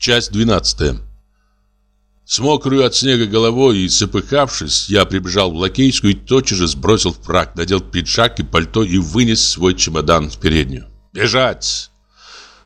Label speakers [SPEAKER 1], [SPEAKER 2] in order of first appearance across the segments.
[SPEAKER 1] Часть 12. С мокрой от снега головой и запыхавшись, я прибежал в Лакейскую и тотчас же сбросил фраг, надел пиджак и пальто и вынес свой чемодан в переднюю. Бежать!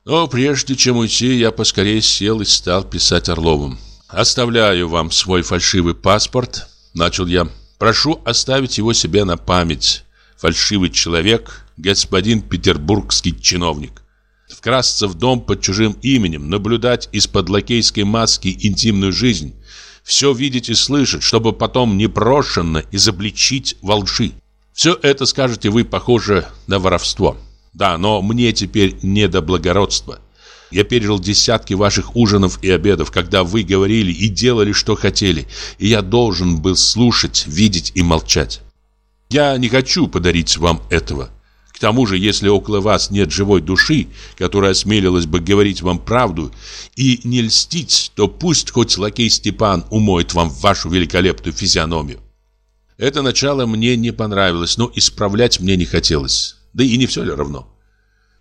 [SPEAKER 1] Но прежде чем уйти, я поскорее сел и стал писать Орловым. «Оставляю вам свой фальшивый паспорт», — начал я. «Прошу оставить его себе на память. Фальшивый человек, господин петербургский чиновник вкрасться в дом под чужим именем, наблюдать из-под лакейской маски интимную жизнь, все видеть и слышать, чтобы потом непрошенно изобличить во лжи. Все это, скажете вы, похоже на воровство. Да, но мне теперь не до благородства. Я пережил десятки ваших ужинов и обедов, когда вы говорили и делали, что хотели, и я должен был слушать, видеть и молчать. Я не хочу подарить вам этого. К тому же, если около вас нет живой души, которая осмелилась бы говорить вам правду и не льстить, то пусть хоть лакей Степан умоет вам вашу великолепную физиономию. Это начало мне не понравилось, но исправлять мне не хотелось. Да и не все ли равно?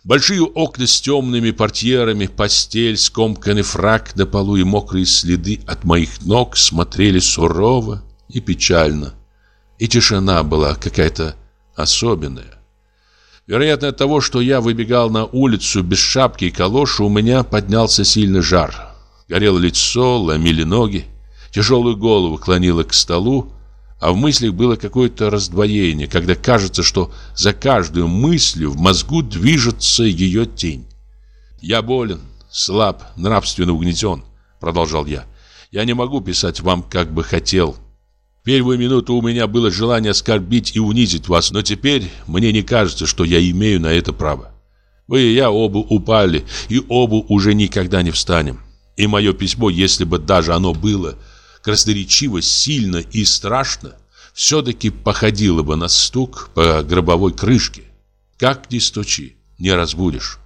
[SPEAKER 1] Большие окна с темными портьерами, постель, скомканный фрак на полу и мокрые следы от моих ног смотрели сурово и печально. И тишина была какая-то особенная. Вероятно, от того, что я выбегал на улицу без шапки и калоши, у меня поднялся сильный жар. Горело лицо, ломили ноги, тяжелую голову клонило к столу, а в мыслях было какое-то раздвоение, когда кажется, что за каждую мыслью в мозгу движется ее тень. «Я болен, слаб, нравственно угнетен», — продолжал я. «Я не могу писать вам, как бы хотел, Первую минуту у меня было желание оскорбить и унизить вас, но теперь мне не кажется, что я имею на это право. Вы и я оба упали, и оба уже никогда не встанем. И мое письмо, если бы даже оно было красноречиво, сильно и страшно, все-таки походило бы на стук по гробовой крышке. Как ни стучи, не разбудишь.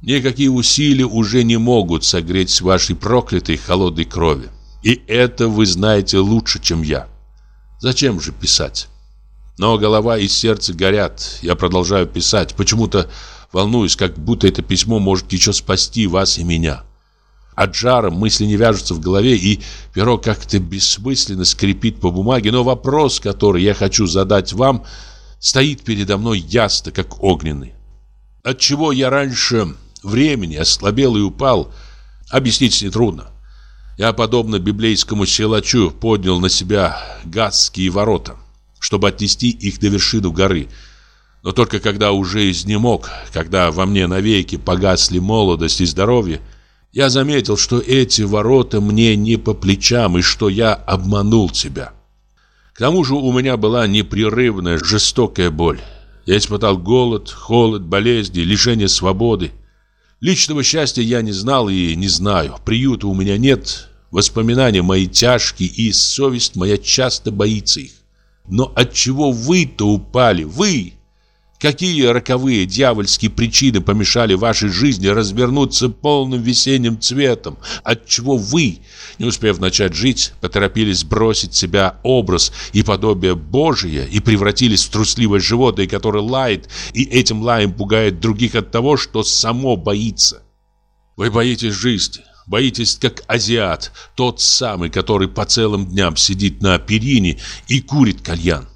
[SPEAKER 1] Никакие усилия уже не могут согреть вашей проклятой холодной крови. И это вы знаете лучше, чем я. Зачем же писать? Но голова и сердце горят. Я продолжаю писать. Почему-то волнуюсь, как будто это письмо может еще спасти вас и меня. От жара мысли не вяжутся в голове, и перо как-то бессмысленно скрипит по бумаге. Но вопрос, который я хочу задать вам, стоит передо мной ясно, как огненный. Отчего я раньше времени ослабел и упал, объяснить нетрудно. Я, подобно библейскому силачу, поднял на себя гадские ворота, чтобы отнести их до вершины горы. Но только когда уже изнемог, когда во мне навеки погасли молодость и здоровье, я заметил, что эти ворота мне не по плечам и что я обманул тебя. К тому же у меня была непрерывная жестокая боль. Я испытал голод, холод, болезни, лишение свободы. Личного счастья я не знал и не знаю. Приюта у меня нет. Воспоминания мои тяжкие, и совесть моя часто боится их. Но от чего вы-то упали? Вы! Какие роковые дьявольские причины помешали вашей жизни развернуться полным весенним цветом? Отчего вы, не успев начать жить, поторопились бросить себя образ и подобие Божие и превратились в трусливое животное, которое лает и этим лаем пугает других от того, что само боится? Вы боитесь жизни, боитесь как азиат, тот самый, который по целым дням сидит на перине и курит кальян.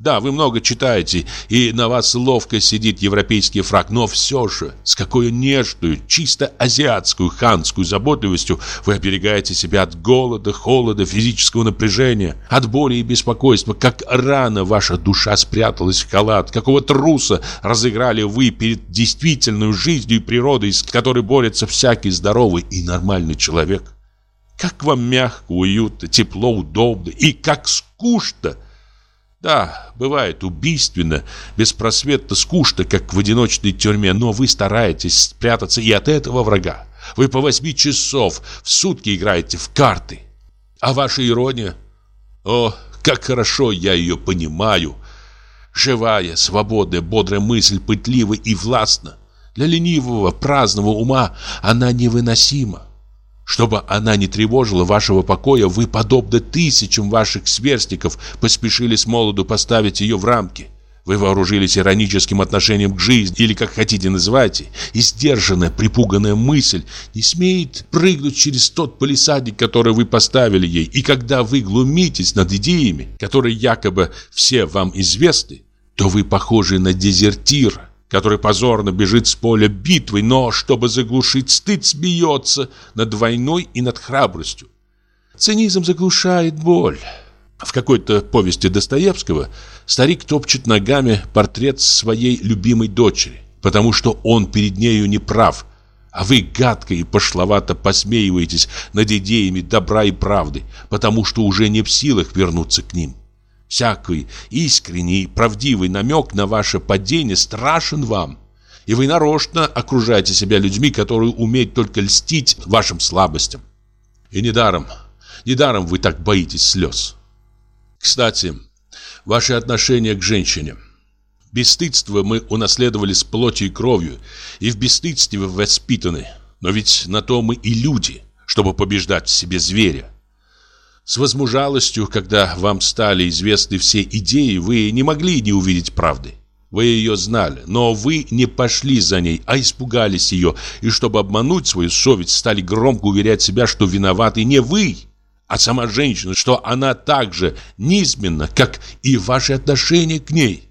[SPEAKER 1] Да, вы много читаете, и на вас ловко сидит европейский фраг, но все же, с какой нежную, чисто азиатскую, ханскую заботливостью вы оберегаете себя от голода, холода, физического напряжения, от боли и беспокойства, как рано ваша душа спряталась в халат, какого труса разыграли вы перед действительной жизнью и природой, с которой борется всякий здоровый и нормальный человек. Как вам мягко, уютно, тепло, удобно и как скучно – да, бывает убийственно, беспросветно, скучно, как в одиночной тюрьме, но вы стараетесь спрятаться и от этого врага. Вы по восьми часов в сутки играете в карты. А ваша ирония? О, как хорошо я ее понимаю. Живая, свободная, бодрая мысль, пытливая и властна. Для ленивого, праздного ума она невыносима. Чтобы она не тревожила вашего покоя, вы, подобно тысячам ваших сверстников, поспешили с молоду поставить ее в рамки. Вы вооружились ироническим отношением к жизни, или как хотите называйте, и сдержанная, припуганная мысль не смеет прыгнуть через тот полисадник, который вы поставили ей. И когда вы глумитесь над идеями, которые якобы все вам известны, то вы похожи на дезертира, который позорно бежит с поля битвы, но, чтобы заглушить стыд, смеется над войной и над храбростью. Цинизм заглушает боль. В какой-то повести Достоевского старик топчет ногами портрет своей любимой дочери, потому что он перед нею не прав, а вы гадко и пошловато посмеиваетесь над идеями добра и правды, потому что уже не в силах вернуться к ним. Всякий искренний, правдивый намек на ваше падение страшен вам, и вы нарочно окружаете себя людьми, которые умеют только льстить вашим слабостям. И недаром, недаром вы так боитесь слез. Кстати, ваше отношение к женщине. Бесстыдство мы унаследовали с плотью и кровью, и в бесстыдстве воспитаны. Но ведь на то мы и люди, чтобы побеждать в себе зверя. С возмужалостью, когда вам стали известны все идеи, вы не могли не увидеть правды. Вы ее знали, но вы не пошли за ней, а испугались ее, и чтобы обмануть свою совесть, стали громко уверять себя, что виноваты не вы, а сама женщина, что она так же низменна, как и ваши отношения к ней.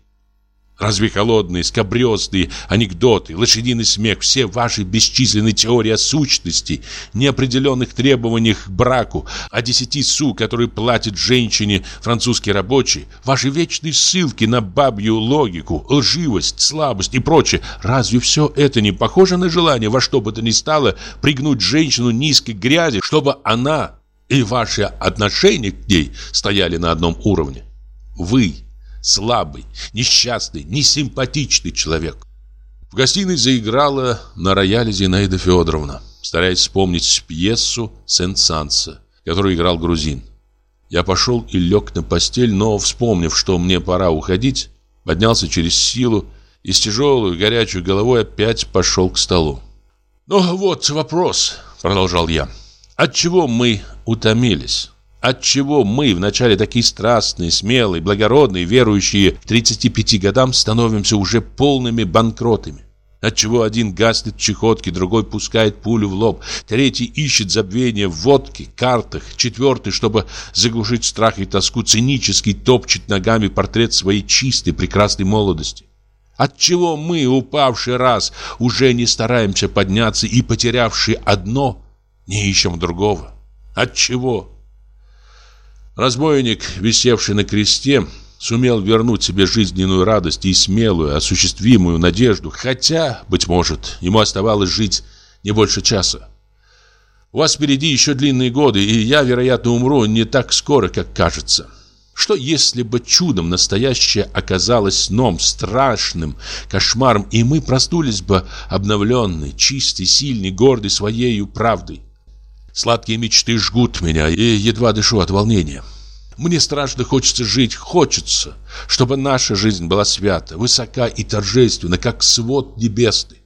[SPEAKER 1] Разве холодные, скобрезные анекдоты, лошадиный смех, все ваши бесчисленные теории о сущности, неопределенных требованиях к браку, о десяти су, которые платит женщине французский рабочий, ваши вечные ссылки на бабью логику, лживость, слабость и прочее, разве все это не похоже на желание во что бы то ни стало пригнуть женщину низкой грязи, чтобы она и ваши отношения к ней стояли на одном уровне? Вы – слабый, несчастный, несимпатичный человек. В гостиной заиграла на рояле Зинаида Федоровна, стараясь вспомнить пьесу «Сен-Санса», которую играл грузин. Я пошел и лег на постель, но, вспомнив, что мне пора уходить, поднялся через силу и с тяжелой горячей головой опять пошел к столу. «Ну вот вопрос», — продолжал я. «От чего мы утомились?» Отчего мы, вначале такие страстные, смелые, благородные, верующие к 35 годам, становимся уже полными банкротами? Отчего один гаснет в чехотке, другой пускает пулю в лоб, третий ищет забвение в водке, картах, четвертый, чтобы заглушить страх и тоску, цинически топчет ногами портрет своей чистой, прекрасной молодости? Отчего мы, упавший раз, уже не стараемся подняться и, потерявшие одно, не ищем другого? Отчего? Разбойник, висевший на кресте, сумел вернуть себе жизненную радость и смелую, осуществимую надежду, хотя, быть может, ему оставалось жить не больше часа. У вас впереди еще длинные годы, и я, вероятно, умру не так скоро, как кажется. Что если бы чудом настоящее оказалось сном, страшным кошмаром, и мы проснулись бы обновленные, чистые, сильные, гордые своей правдой? Сладкие мечты жгут меня, и едва дышу от волнения. Мне страшно хочется жить, хочется, чтобы наша жизнь была свята, высока и торжественна, как свод небесный.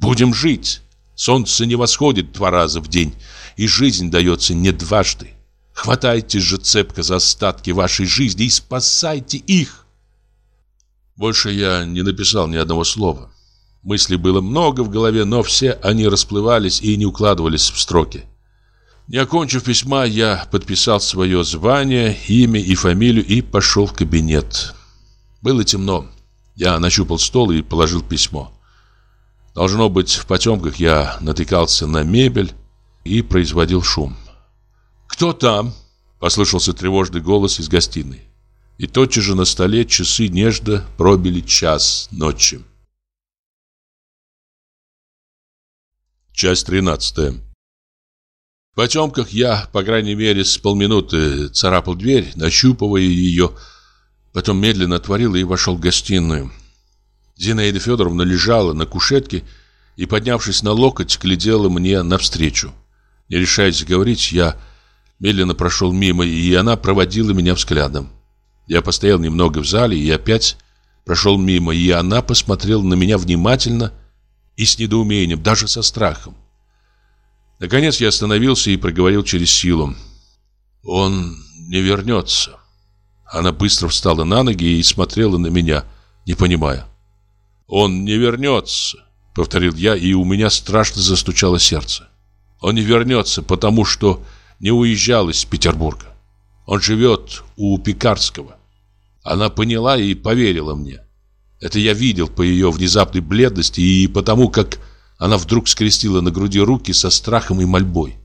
[SPEAKER 1] Будем жить. Солнце не восходит два раза в день, и жизнь дается не дважды. Хватайтесь же цепко за остатки вашей жизни и спасайте их. Больше я не написал ни одного слова. Мыслей было много в голове, но все они расплывались и не укладывались в строки. Не окончив письма, я подписал свое звание, имя и фамилию и пошел в кабинет. Было темно. Я нащупал стол и положил письмо. Должно быть, в потемках я натыкался на мебель и производил шум. «Кто там?» – послышался тревожный голос из гостиной. И тотчас же на столе часы нежно пробили час ночи. Часть тринадцатая. В потемках я, по крайней мере, с полминуты царапал дверь, нащупывая ее, потом медленно отворил и вошел в гостиную. Зинаида Федоровна лежала на кушетке и, поднявшись на локоть, глядела мне навстречу. Не решаясь говорить, я медленно прошел мимо, и она проводила меня взглядом. Я постоял немного в зале и опять прошел мимо, и она посмотрела на меня внимательно и с недоумением, даже со страхом. Наконец я остановился и проговорил через силу. «Он не вернется». Она быстро встала на ноги и смотрела на меня. не понимая. «Он не вернется», — повторил я, и у меня страшно застучало сердце. «Он не вернется, потому что не уезжал из Петербурга. Он живет у Пекарского». Она поняла и поверила мне. Это я видел по ее внезапной бледности и потому, как она вдруг скрестила на груди руки со страхом и мольбой.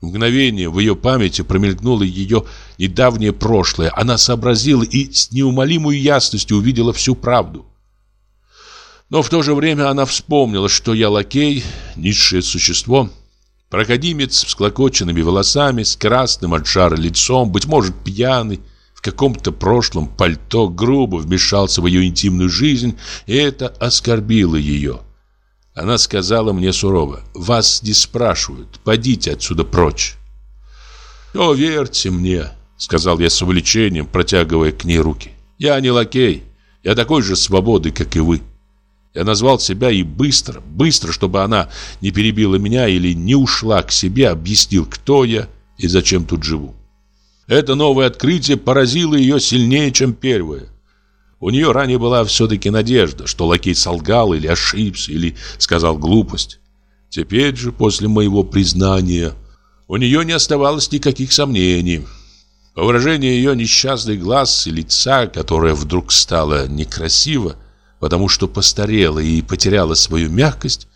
[SPEAKER 1] В мгновение в ее памяти промелькнуло ее недавнее прошлое. Она сообразила и с неумолимой ясностью увидела всю правду. Но в то же время она вспомнила, что я лакей, низшее существо, проходимец с склокоченными волосами, с красным от жара лицом, быть может, пьяный, в каком-то прошлом пальто грубо вмешался в ее интимную жизнь, и это оскорбило ее. Она сказала мне сурово, «Вас не спрашивают, подите отсюда прочь». «О, верьте мне», — сказал я с увлечением, протягивая к ней руки. «Я не лакей, я такой же свободы, как и вы». Я назвал себя и быстро, быстро, чтобы она не перебила меня или не ушла к себе, объяснил, кто я и зачем тут живу. Это новое открытие поразило ее сильнее, чем первое. У нее ранее была все-таки надежда, что лакей солгал или ошибся, или сказал глупость. Теперь же, после моего признания, у нее не оставалось никаких сомнений. По выражению ее несчастных глаз и лица, которое вдруг стало некрасиво, потому что постарела и потеряла свою мягкость,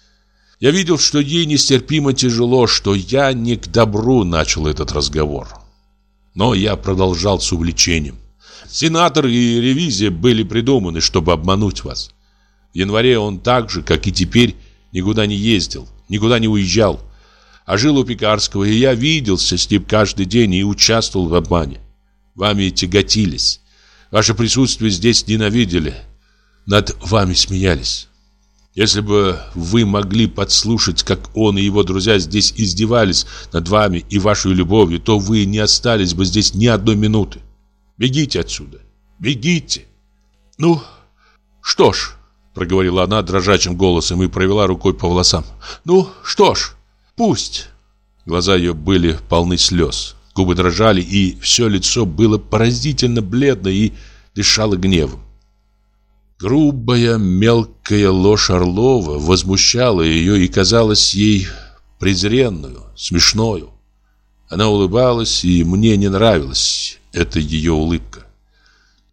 [SPEAKER 1] я видел, что ей нестерпимо тяжело, что я не к добру начал этот разговор. Но я продолжал с увлечением. Сенатор и ревизия были придуманы, чтобы обмануть вас. В январе он так же, как и теперь, никуда не ездил, никуда не уезжал, а жил у Пекарского, и я виделся с ним каждый день и участвовал в обмане. Вами тяготились. Ваше присутствие здесь ненавидели. Над вами смеялись. Если бы вы могли подслушать, как он и его друзья здесь издевались над вами и вашей любовью, то вы не остались бы здесь ни одной минуты. Бегите отсюда. Бегите. Ну, что ж, проговорила она дрожащим голосом и провела рукой по волосам. Ну, что ж, пусть. Глаза ее были полны слез. Губы дрожали, и все лицо было поразительно бледно и дышало гневом. Грубая, мелкая ложь Орлова возмущала ее и казалась ей презренную, смешною. Она улыбалась, и мне не нравилось это ее улыбка.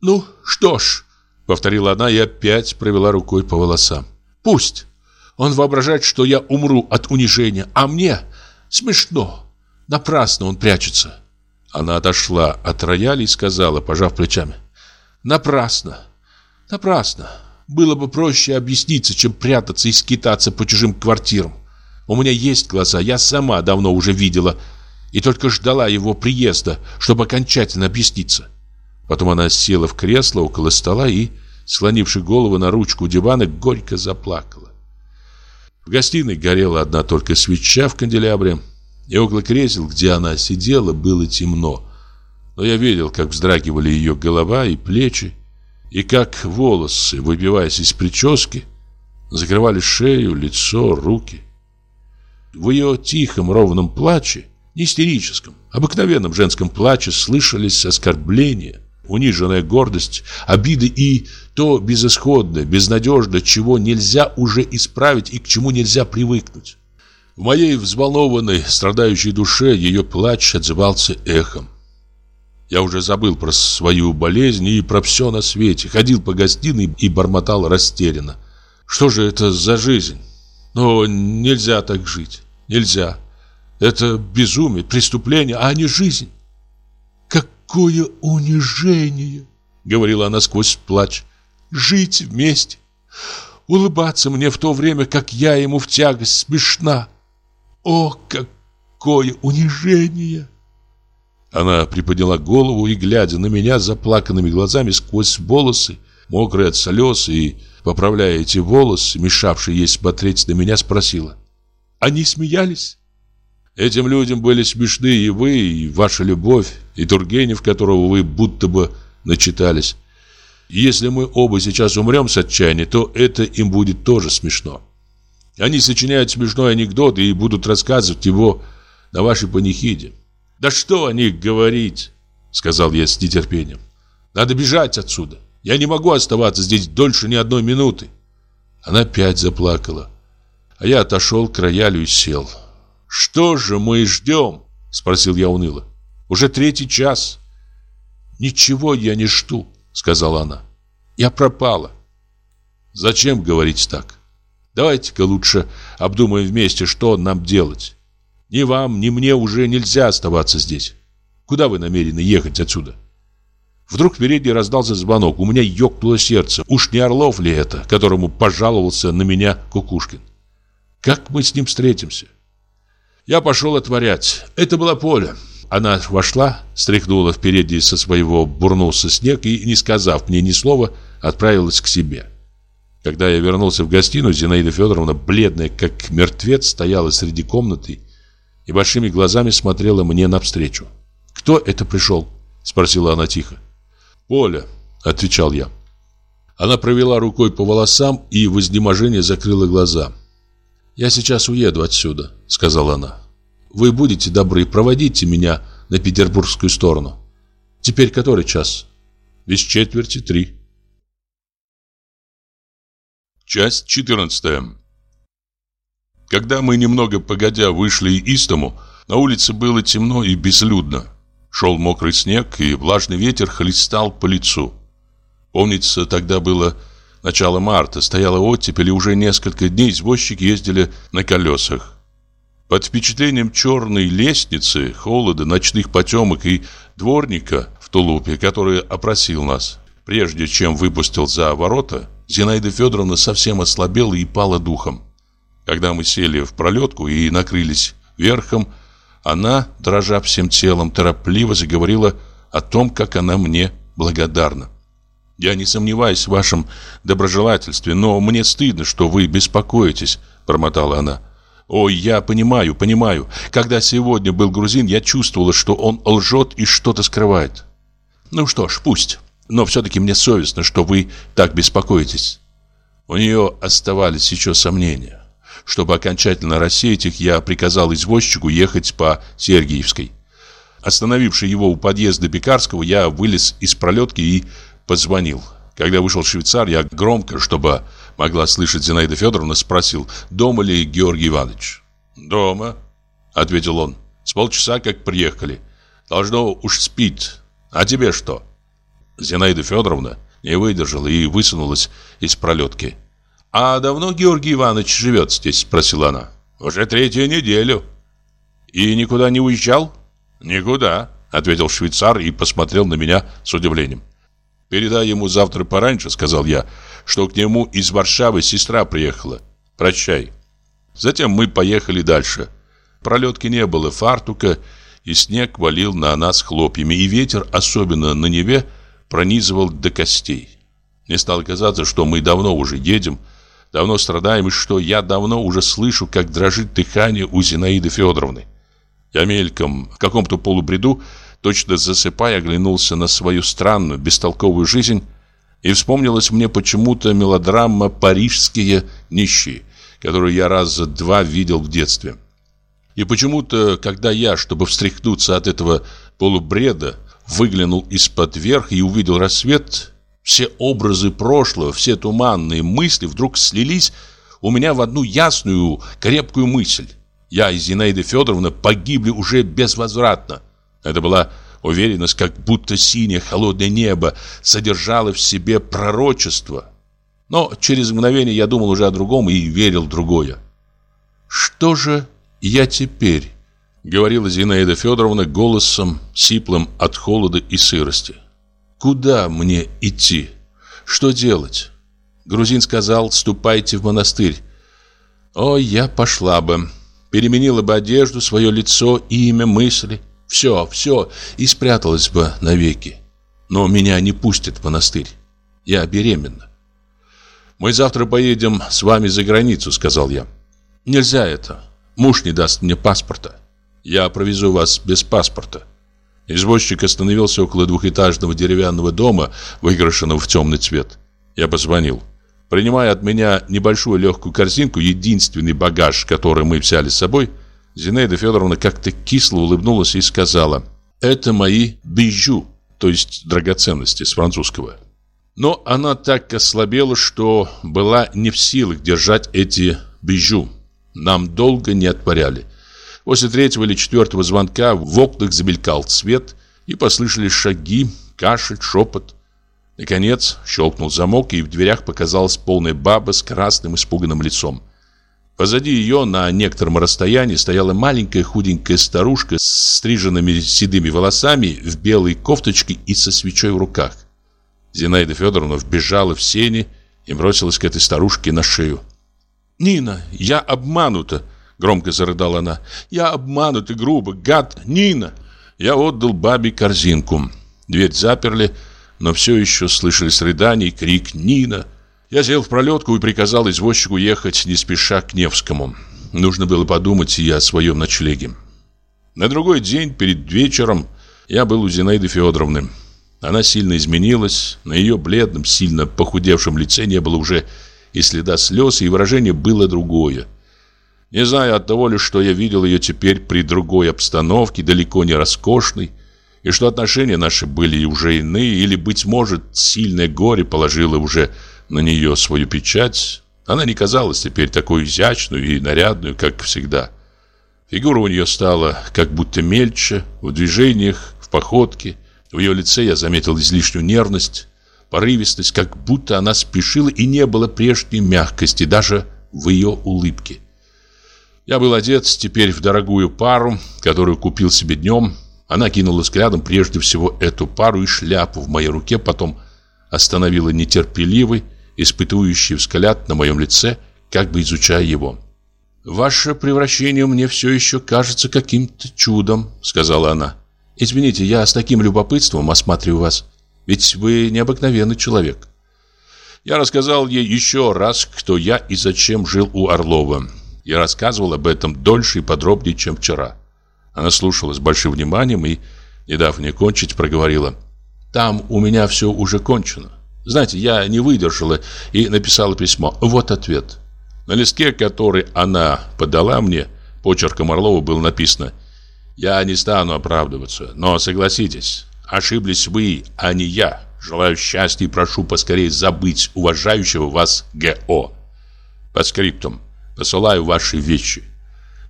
[SPEAKER 1] «Ну, что ж», — повторила она и опять провела рукой по волосам. «Пусть. Он воображает, что я умру от унижения, а мне смешно. Напрасно он прячется». Она отошла от рояля и сказала, пожав плечами. «Напрасно. Напрасно. Было бы проще объясниться, чем прятаться и скитаться по чужим квартирам. У меня есть глаза, я сама давно уже видела, и только ждала его приезда, чтобы окончательно объясниться. Потом она села в кресло около стола и, склонивши голову на ручку дивана, горько заплакала. В гостиной горела одна только свеча в канделябре, и около кресел, где она сидела, было темно. Но я видел, как вздрагивали ее голова и плечи, и как волосы, выбиваясь из прически, закрывали шею, лицо, руки. В ее тихом ровном плаче не истерическом, обыкновенном женском плаче слышались оскорбления, униженная гордость, обиды и то безысходное, безнадежное, чего нельзя уже исправить и к чему нельзя привыкнуть. В моей взволнованной, страдающей душе ее плач отзывался эхом. Я уже забыл про свою болезнь и про все на свете, ходил по гостиной и бормотал растерянно. Что же это за жизнь? Но нельзя так жить, нельзя. Это безумие, преступление, а не жизнь. Какое унижение, говорила она сквозь плач. Жить вместе, улыбаться мне в то время, как я ему в тягость смешна. О, какое унижение! Она приподняла голову и, глядя на меня заплаканными глазами сквозь волосы, мокрые от слез и, поправляя эти волосы, мешавшие ей смотреть на меня, спросила. Они смеялись? Этим людям были смешны и вы, и ваша любовь, и Тургенев, которого вы будто бы начитались. Если мы оба сейчас умрем с отчаяния, то это им будет тоже смешно. Они сочиняют смешной анекдот и будут рассказывать его на вашей панихиде. «Да что о них говорить?» — сказал я с нетерпением. «Надо бежать отсюда. Я не могу оставаться здесь дольше ни одной минуты. Она опять заплакала. А я отошел к роялю и сел. «Что же мы ждем?» — спросил я уныло. «Уже третий час». «Ничего я не жду», — сказала она. «Я пропала». «Зачем говорить так? Давайте-ка лучше обдумаем вместе, что нам делать. Ни вам, ни мне уже нельзя оставаться здесь. Куда вы намерены ехать отсюда?» Вдруг впереди раздался звонок. У меня ёкнуло сердце. Уж не Орлов ли это, которому пожаловался на меня Кукушкин? Как мы с ним встретимся? Я пошел отворять. Это было поле. Она вошла, стряхнула впереди со своего бурнулся снег и, не сказав мне ни слова, отправилась к себе. Когда я вернулся в гостиную, Зинаида Федоровна, бледная как мертвец, стояла среди комнаты и большими глазами смотрела мне навстречу. «Кто это пришел?» – спросила она тихо. «Поля», — отвечал я. Она провела рукой по волосам и в изнеможении закрыла глаза. «Я сейчас уеду отсюда», — сказала она. «Вы будете добры, проводите меня на петербургскую сторону. Теперь который час?» «Без четверти три». Часть четырнадцатая. Когда мы немного погодя вышли из дому, на улице было темно и безлюдно. Шел мокрый снег, и влажный ветер хлестал по лицу. Помнится, тогда было начало марта, стояла оттепель, и уже несколько дней извозчики ездили на колесах. Под впечатлением черной лестницы, холода, ночных потемок и дворника в тулупе, который опросил нас, прежде чем выпустил за ворота, Зинаида Федоровна совсем ослабела и пала духом. Когда мы сели в пролетку и накрылись верхом, она, дрожа всем телом, торопливо заговорила о том, как она мне благодарна. «Я не сомневаюсь в вашем доброжелательстве, но мне стыдно, что вы беспокоитесь», — промотала она. «Ой, я понимаю, понимаю. Когда сегодня был грузин, я чувствовала, что он лжет и что-то скрывает. Ну что ж, пусть. Но все-таки мне совестно, что вы так беспокоитесь». У нее оставались еще сомнения. Чтобы окончательно рассеять их, я приказал извозчику ехать по Сергиевской. Остановивший его у подъезда Пекарского, я вылез из пролетки и позвонил. Когда вышел швейцар, я громко, чтобы могла слышать Зинаида Федоровна, спросил, дома ли Георгий Иванович. «Дома», — ответил он. «С полчаса как приехали. Должно уж спит. А тебе что?» Зинаида Федоровна не выдержала и высунулась из пролетки. «А давно Георгий Иванович живет здесь?» – спросила она. «Уже третью неделю». «И никуда не уезжал?» «Никуда», – ответил швейцар и посмотрел на меня с удивлением. «Передай ему завтра пораньше», – сказал я, – «что к нему из Варшавы сестра приехала. Прощай». Затем мы поехали дальше. Пролетки не было, фартука, и снег валил на нас хлопьями, и ветер, особенно на Неве, пронизывал до костей. Мне стало казаться, что мы давно уже едем, давно страдаем, и что я давно уже слышу, как дрожит дыхание у Зинаиды Федоровны. Я мельком, в каком-то полубреду, точно засыпая, оглянулся на свою странную, бестолковую жизнь, и вспомнилась мне почему-то мелодрама «Парижские нищие», которую я раза два видел в детстве. И почему-то, когда я, чтобы встряхнуться от этого полубреда, выглянул из-под верх и увидел рассвет, все образы прошлого, все туманные мысли вдруг слились у меня в одну ясную, крепкую мысль. Я и Зинаида Федоровна погибли уже безвозвратно. Это была уверенность, как будто синее холодное небо содержало в себе пророчество. Но через мгновение я думал уже о другом и верил в другое. «Что же я теперь?» — говорила Зинаида Федоровна голосом, сиплым от холода и сырости. Куда мне идти? Что делать? Грузин сказал, ступайте в монастырь. Ой, я пошла бы. Переменила бы одежду, свое лицо, имя, мысли. Все, все, и спряталась бы навеки. Но меня не пустят в монастырь. Я беременна. «Мы завтра поедем с вами за границу», — сказал я. «Нельзя это. Муж не даст мне паспорта. Я провезу вас без паспорта. Извозчик остановился около двухэтажного деревянного дома, выкрашенного в темный цвет. Я позвонил. Принимая от меня небольшую легкую корзинку, единственный багаж, который мы взяли с собой, Зинаида Федоровна как-то кисло улыбнулась и сказала «Это мои бижу, то есть драгоценности с французского». Но она так ослабела, что была не в силах держать эти бижу. Нам долго не отворяли. После третьего или четвертого звонка в окнах замелькал свет, и послышались шаги, кашель, шепот. Наконец щелкнул замок, и в дверях показалась полная баба с красным испуганным лицом. Позади ее на некотором расстоянии стояла маленькая худенькая старушка с стриженными седыми волосами в белой кофточке и со свечой в руках. Зинаида Федоровна вбежала в сени и бросилась к этой старушке на шею. «Нина, я обманута!» — громко зарыдала она. «Я обманута грубо, гад! Нина!» Я отдал бабе корзинку. Дверь заперли, но все еще слышались рыдания и крик «Нина!» Я сел в пролетку и приказал извозчику ехать не спеша к Невскому. Нужно было подумать и о своем ночлеге. На другой день, перед вечером, я был у Зинаиды Федоровны. Она сильно изменилась, на ее бледном, сильно похудевшем лице не было уже и следа слез, и выражение было другое. Не знаю от того ли, что я видел ее теперь при другой обстановке, далеко не роскошной, и что отношения наши были уже иные, или, быть может, сильное горе положило уже на нее свою печать, она не казалась теперь такой изящную и нарядную, как всегда. Фигура у нее стала как будто мельче, в движениях, в походке. В ее лице я заметил излишнюю нервность, порывистость, как будто она спешила и не было прежней мягкости даже в ее улыбке. Я был одет теперь в дорогую пару, которую купил себе днем. Она кинула взглядом прежде всего эту пару и шляпу в моей руке, потом остановила нетерпеливый, испытующий взгляд на моем лице, как бы изучая его. «Ваше превращение мне все еще кажется каким-то чудом», — сказала она. «Извините, я с таким любопытством осматриваю вас, ведь вы необыкновенный человек». Я рассказал ей еще раз, кто я и зачем жил у Орлова. Я рассказывал об этом дольше и подробнее, чем вчера. Она слушала с большим вниманием и, не дав мне кончить, проговорила. «Там у меня все уже кончено. Знаете, я не выдержала и написала письмо. Вот ответ. На листке, который она подала мне, почерком Орлова было написано «Я не стану оправдываться, но согласитесь, ошиблись вы, а не я. Желаю счастья и прошу поскорее забыть уважающего вас Г.О. По скриптум. Посылаю ваши вещи».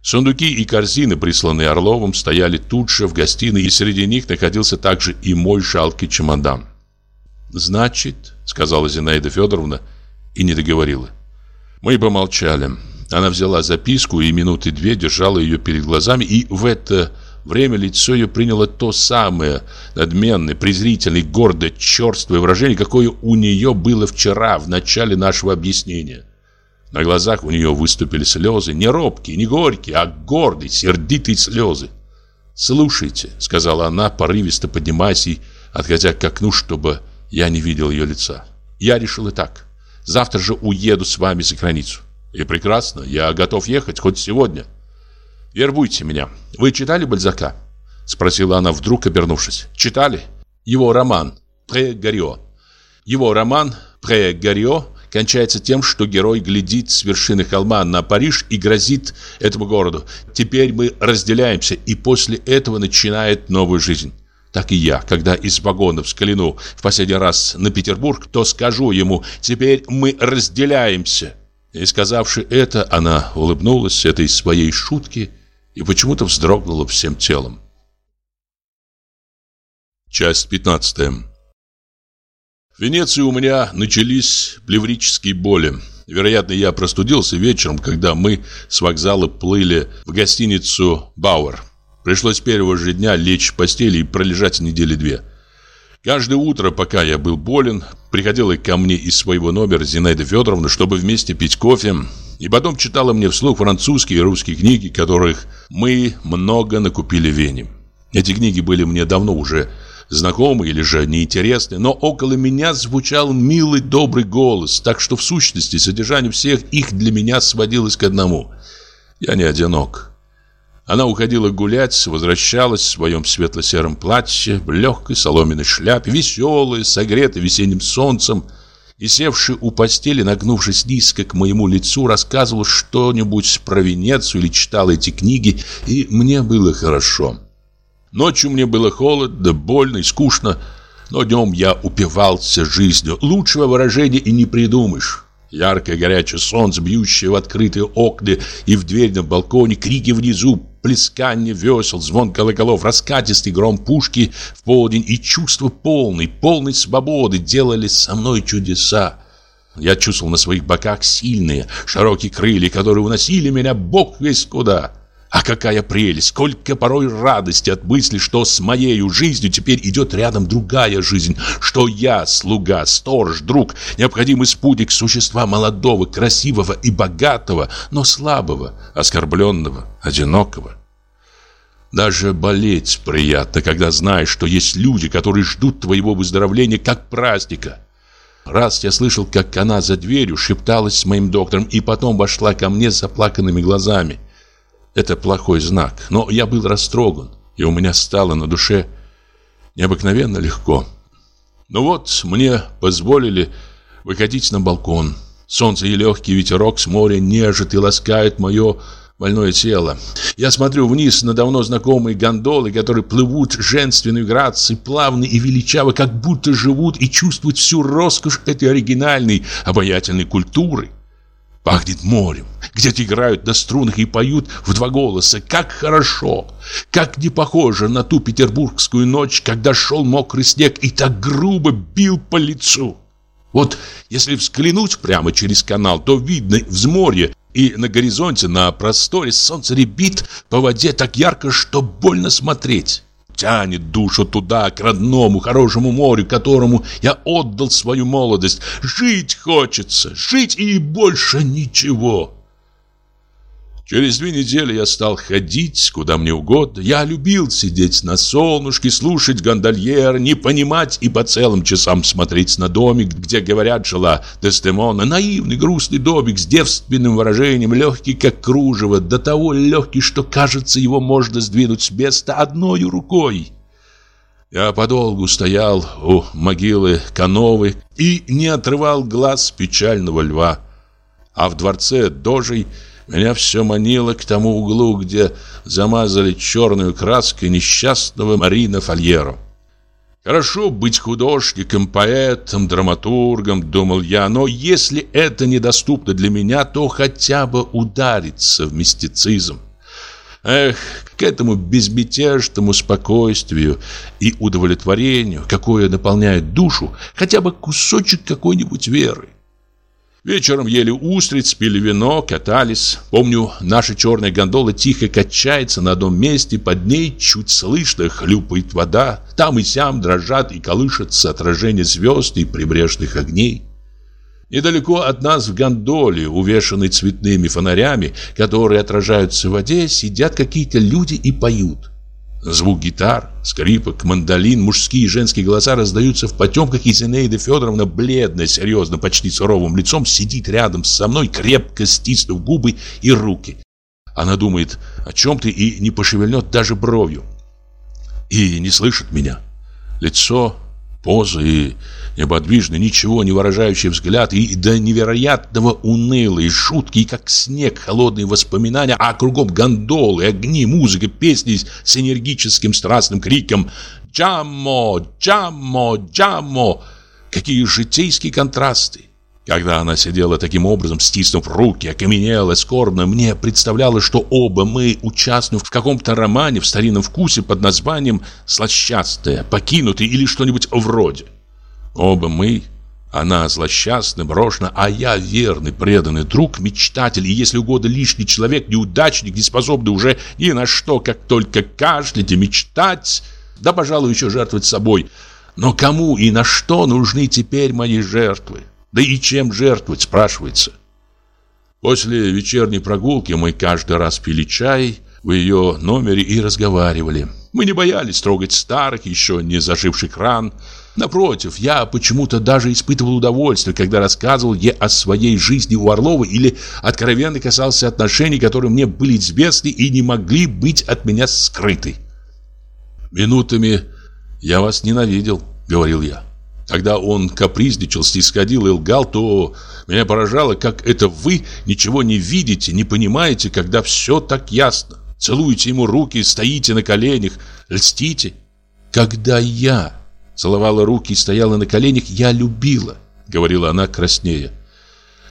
[SPEAKER 1] Сундуки и корзины, присланные Орловым, стояли тут же в гостиной, и среди них находился также и мой жалкий чемодан. «Значит», — сказала Зинаида Федоровна и не договорила. Мы помолчали. Она взяла записку и минуты две держала ее перед глазами, и в это время лицо ее приняло то самое надменное, презрительное, гордое, черствое выражение, какое у нее было вчера, в начале нашего объяснения. На глазах у нее выступили слезы, не робкие, не горькие, а гордые, сердитые слезы. «Слушайте», — сказала она, порывисто поднимаясь и отходя к окну, чтобы я не видел ее лица. Я решил и так. Завтра же уеду с вами за границу. И прекрасно, я готов ехать хоть сегодня. Вербуйте меня. Вы читали Бальзака? Спросила она вдруг, обернувшись. Читали? Его роман «Пре Гарио». Его роман «Пре Гарио» кончается тем, что герой глядит с вершины холма на Париж и грозит этому городу. Теперь мы разделяемся, и после этого начинает новую жизнь так и я, когда из вагона взгляну в последний раз на Петербург, то скажу ему «Теперь мы разделяемся». И сказавши это, она улыбнулась этой своей шутке и почему-то вздрогнула всем телом. Часть 15 В Венеции у меня начались плеврические боли. Вероятно, я простудился вечером, когда мы с вокзала плыли в гостиницу «Бауэр». Пришлось первого же дня лечь в постели и пролежать недели две. Каждое утро, пока я был болен, приходила ко мне из своего номера Зинаида Федоровна, чтобы вместе пить кофе, и потом читала мне вслух французские и русские книги, которых мы много накупили в Вене. Эти книги были мне давно уже знакомы или же неинтересны, но около меня звучал милый добрый голос, так что в сущности содержание всех их для меня сводилось к одному. Я не одинок. Она уходила гулять, возвращалась в своем светло-сером платье, в легкой соломенной шляпе, веселая, согретая весенним солнцем, и, севши у постели, нагнувшись низко к моему лицу, рассказывала что-нибудь про Венецию или читала эти книги, и мне было хорошо. Ночью мне было холодно, больно и скучно. Но днем я упивался жизнью. Лучшего выражения и не придумаешь. Яркое горячее солнце, бьющее в открытые окна и в дверь на балконе, крики внизу, плескание весел, звон колоколов, раскатистый гром пушки в полдень и чувство полной, полной свободы делали со мной чудеса. Я чувствовал на своих боках сильные, широкие крылья, которые уносили меня бог весь куда. А какая прелесть, сколько порой радости от мысли, что с моей жизнью теперь идет рядом другая жизнь, что я, слуга, сторож, друг, необходимый спутник существа молодого, красивого и богатого, но слабого, оскорбленного, одинокого. Даже болеть приятно, когда знаешь, что есть люди, которые ждут твоего выздоровления как праздника. Раз я слышал, как она за дверью шепталась с моим доктором и потом вошла ко мне с заплаканными глазами. Это плохой знак, но я был растроган, и у меня стало на душе необыкновенно легко. Ну вот, мне позволили выходить на балкон. Солнце и легкий ветерок с моря нежит и ласкают мое больное тело. Я смотрю вниз на давно знакомые гондолы, которые плывут женственной грацией, плавно и величаво, как будто живут и чувствуют всю роскошь этой оригинальной, обаятельной культуры. Пахнет морем, где-то играют на струнах и поют в два голоса. Как хорошо! Как не похоже на ту петербургскую ночь, когда шел мокрый снег и так грубо бил по лицу. Вот если взглянуть прямо через канал, то видно взморье, и на горизонте, на просторе солнце рябит по воде так ярко, что больно смотреть. Тянет душу туда, к родному, хорошему морю, которому я отдал свою молодость. Жить хочется, жить и больше ничего. Через две недели я стал ходить, куда мне угодно. Я любил сидеть на солнышке, слушать гондольер, не понимать и по целым часам смотреть на домик, где, говорят, жила Дестемона. Наивный, грустный домик с девственным выражением, легкий, как кружево, до того легкий, что, кажется, его можно сдвинуть с места одной рукой. Я подолгу стоял у могилы Кановы и не отрывал глаз печального льва. А в дворце Дожей меня все манило к тому углу, где замазали черную краской несчастного Марина Фольеро. Хорошо быть художником, поэтом, драматургом, думал я, но если это недоступно для меня, то хотя бы удариться в мистицизм. Эх, к этому безмятежному спокойствию и удовлетворению, какое наполняет душу, хотя бы кусочек какой-нибудь веры. Вечером ели устриц, пили вино, катались. Помню, наша черная гондола тихо качается на одном месте, под ней чуть слышно хлюпает вода. Там и сям дрожат и колышутся отражения звезд и прибрежных огней. Недалеко от нас в гондоле, увешанной цветными фонарями, которые отражаются в воде, сидят какие-то люди и поют. Звук гитар, скрипок, мандолин, мужские и женские голоса раздаются в потемках, и Зинаида Федоровна, бледная, серьезно, почти суровым лицом, сидит рядом со мной, крепко стиснув губы и руки. Она думает о чем-то и не пошевельнет даже бровью. И не слышит меня. Лицо Поза и неподвижный, ничего не выражающий взгляд и до невероятного унылые шутки, и как снег, холодные воспоминания, а кругом гондолы, огни, музыка, песни с энергическим страстным криком «Джаммо! Джаммо! Джаммо!» Какие житейские контрасты! Когда она сидела таким образом, стиснув руки, окаменела, скорбно, мне представлялось, что оба мы участвуем в каком-то романе в старинном вкусе под названием «Злосчастная», «Покинутый» или что-нибудь вроде. Оба мы, она злосчастная, брошена, а я верный, преданный друг, мечтатель и, если угодно, лишний человек, неудачник, не способный уже ни на что, как только кашлять и мечтать, да, пожалуй, еще жертвовать собой. Но кому и на что нужны теперь мои жертвы? Да и чем жертвовать, спрашивается. После вечерней прогулки мы каждый раз пили чай в ее номере и разговаривали. Мы не боялись трогать старых, еще не заживших ран. Напротив, я почему-то даже испытывал удовольствие, когда рассказывал ей о своей жизни у Орлова или откровенно касался отношений, которые мне были известны и не могли быть от меня скрыты. «Минутами я вас ненавидел», — говорил я. Когда он капризничал, снисходил и лгал, то меня поражало, как это вы ничего не видите, не понимаете, когда все так ясно. Целуете ему руки, стоите на коленях, льстите. Когда я целовала руки и стояла на коленях, я любила, говорила она краснея.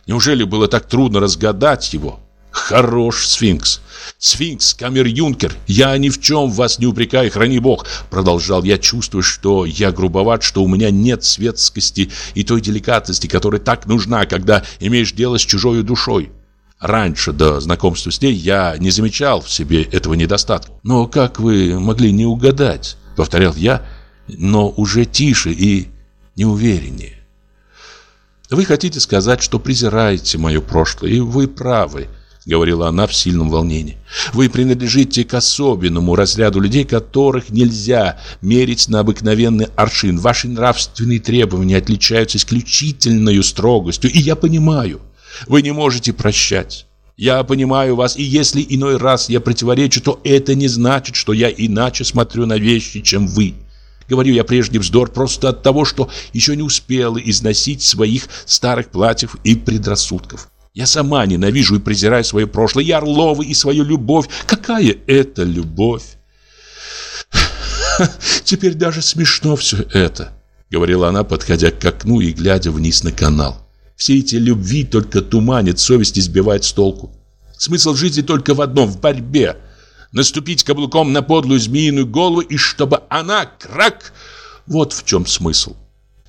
[SPEAKER 1] Неужели было так трудно разгадать его? Хорош сфинкс. Сфинкс, камер-юнкер, я ни в чем вас не упрекаю, храни бог. Продолжал я, чувствуя, что я грубоват, что у меня нет светскости и той деликатности, которая так нужна, когда имеешь дело с чужой душой. Раньше, до знакомства с ней, я не замечал в себе этого недостатка. Но как вы могли не угадать? Повторял я, но уже тише и неувереннее. Вы хотите сказать, что презираете мое прошлое, и вы правы говорила она в сильном волнении. Вы принадлежите к особенному разряду людей, которых нельзя мерить на обыкновенный аршин. Ваши нравственные требования отличаются исключительной строгостью, и я понимаю, вы не можете прощать. Я понимаю вас, и если иной раз я противоречу, то это не значит, что я иначе смотрю на вещи, чем вы. Говорю я прежде вздор просто от того, что еще не успела износить своих старых платьев и предрассудков. Я сама ненавижу и презираю свое прошлое, и Орлова, и свою любовь. Какая это любовь? Теперь даже смешно все это, говорила она, подходя к окну и глядя вниз на канал. Все эти любви только туманят, совесть избивает с толку. Смысл жизни только в одном – в борьбе. Наступить каблуком на подлую змеиную голову, и чтобы она, крак, вот в чем смысл.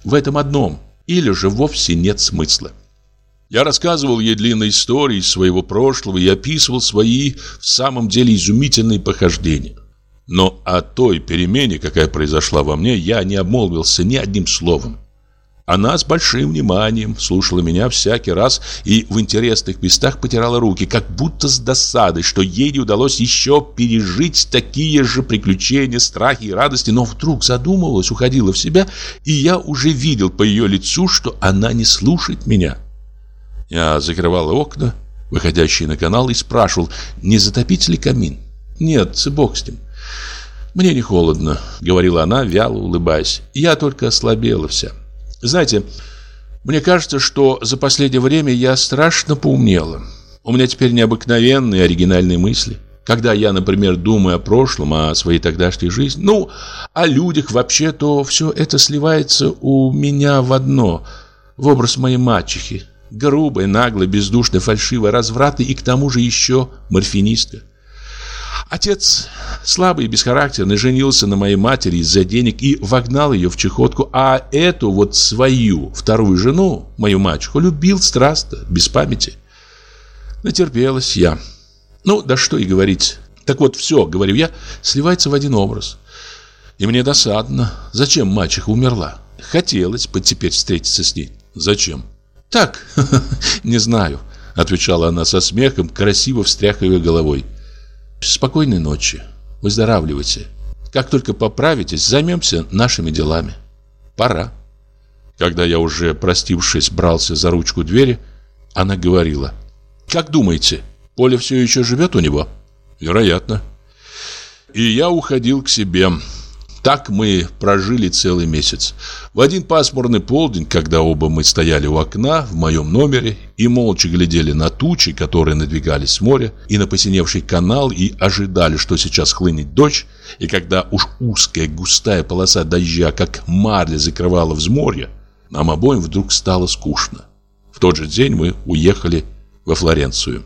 [SPEAKER 1] В этом одном. Или же вовсе нет смысла. Я рассказывал ей длинные истории своего прошлого и описывал свои в самом деле изумительные похождения. Но о той перемене, какая произошла во мне, я не обмолвился ни одним словом. Она с большим вниманием слушала меня всякий раз и в интересных местах потирала руки, как будто с досадой, что ей не удалось еще пережить такие же приключения, страхи и радости, но вдруг задумывалась, уходила в себя, и я уже видел по ее лицу, что она не слушает меня. Я закрывал окна, выходящие на канал, и спрашивал, не затопить ли камин. «Нет, бог с ним». «Мне не холодно», — говорила она, вяло улыбаясь. «Я только ослабела вся. Знаете, мне кажется, что за последнее время я страшно поумнела. У меня теперь необыкновенные оригинальные мысли. Когда я, например, думаю о прошлом, о своей тогдашней жизни, ну, о людях вообще, то все это сливается у меня в одно, в образ моей мачехи, Грубая, наглая, бездушная, фальшивая, развратная и к тому же еще морфинистка. Отец, слабый и бесхарактерный, женился на моей матери из-за денег и вогнал ее в чехотку, а эту вот свою вторую жену, мою мачеху, любил страстно, без памяти. Натерпелась я. Ну, да что и говорить. Так вот, все, говорю я, сливается в один образ. И мне досадно. Зачем мачеха умерла? Хотелось бы теперь встретиться с ней. Зачем? «Так, не знаю», — отвечала она со смехом, красиво встряхивая головой. «Спокойной ночи. Выздоравливайте. Как только поправитесь, займемся нашими делами. Пора». Когда я уже, простившись, брался за ручку двери, она говорила. «Как думаете, Поля все еще живет у него?» «Вероятно». И я уходил к себе. Так мы прожили целый месяц. В один пасмурный полдень, когда оба мы стояли у окна в моем номере и молча глядели на тучи, которые надвигались с моря, и на посиневший канал, и ожидали, что сейчас хлынет дождь, и когда уж узкая густая полоса дождя, как марля, закрывала взморье, нам обоим вдруг стало скучно. В тот же день мы уехали во Флоренцию.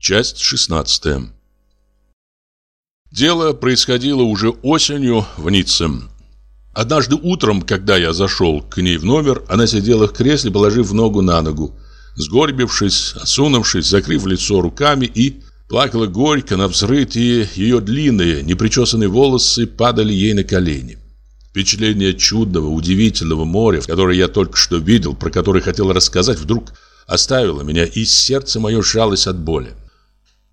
[SPEAKER 1] Часть шестнадцатая Дело происходило уже осенью в Ницце. Однажды утром, когда я зашел к ней в номер, она сидела в кресле, положив ногу на ногу, сгорбившись, осунувшись, закрыв лицо руками и плакала горько на взрыв, и ее длинные, непричесанные волосы падали ей на колени. Впечатление чудного, удивительного моря, которое я только что видел, про которое хотел рассказать, вдруг оставило меня, и сердце мое сжалось от боли.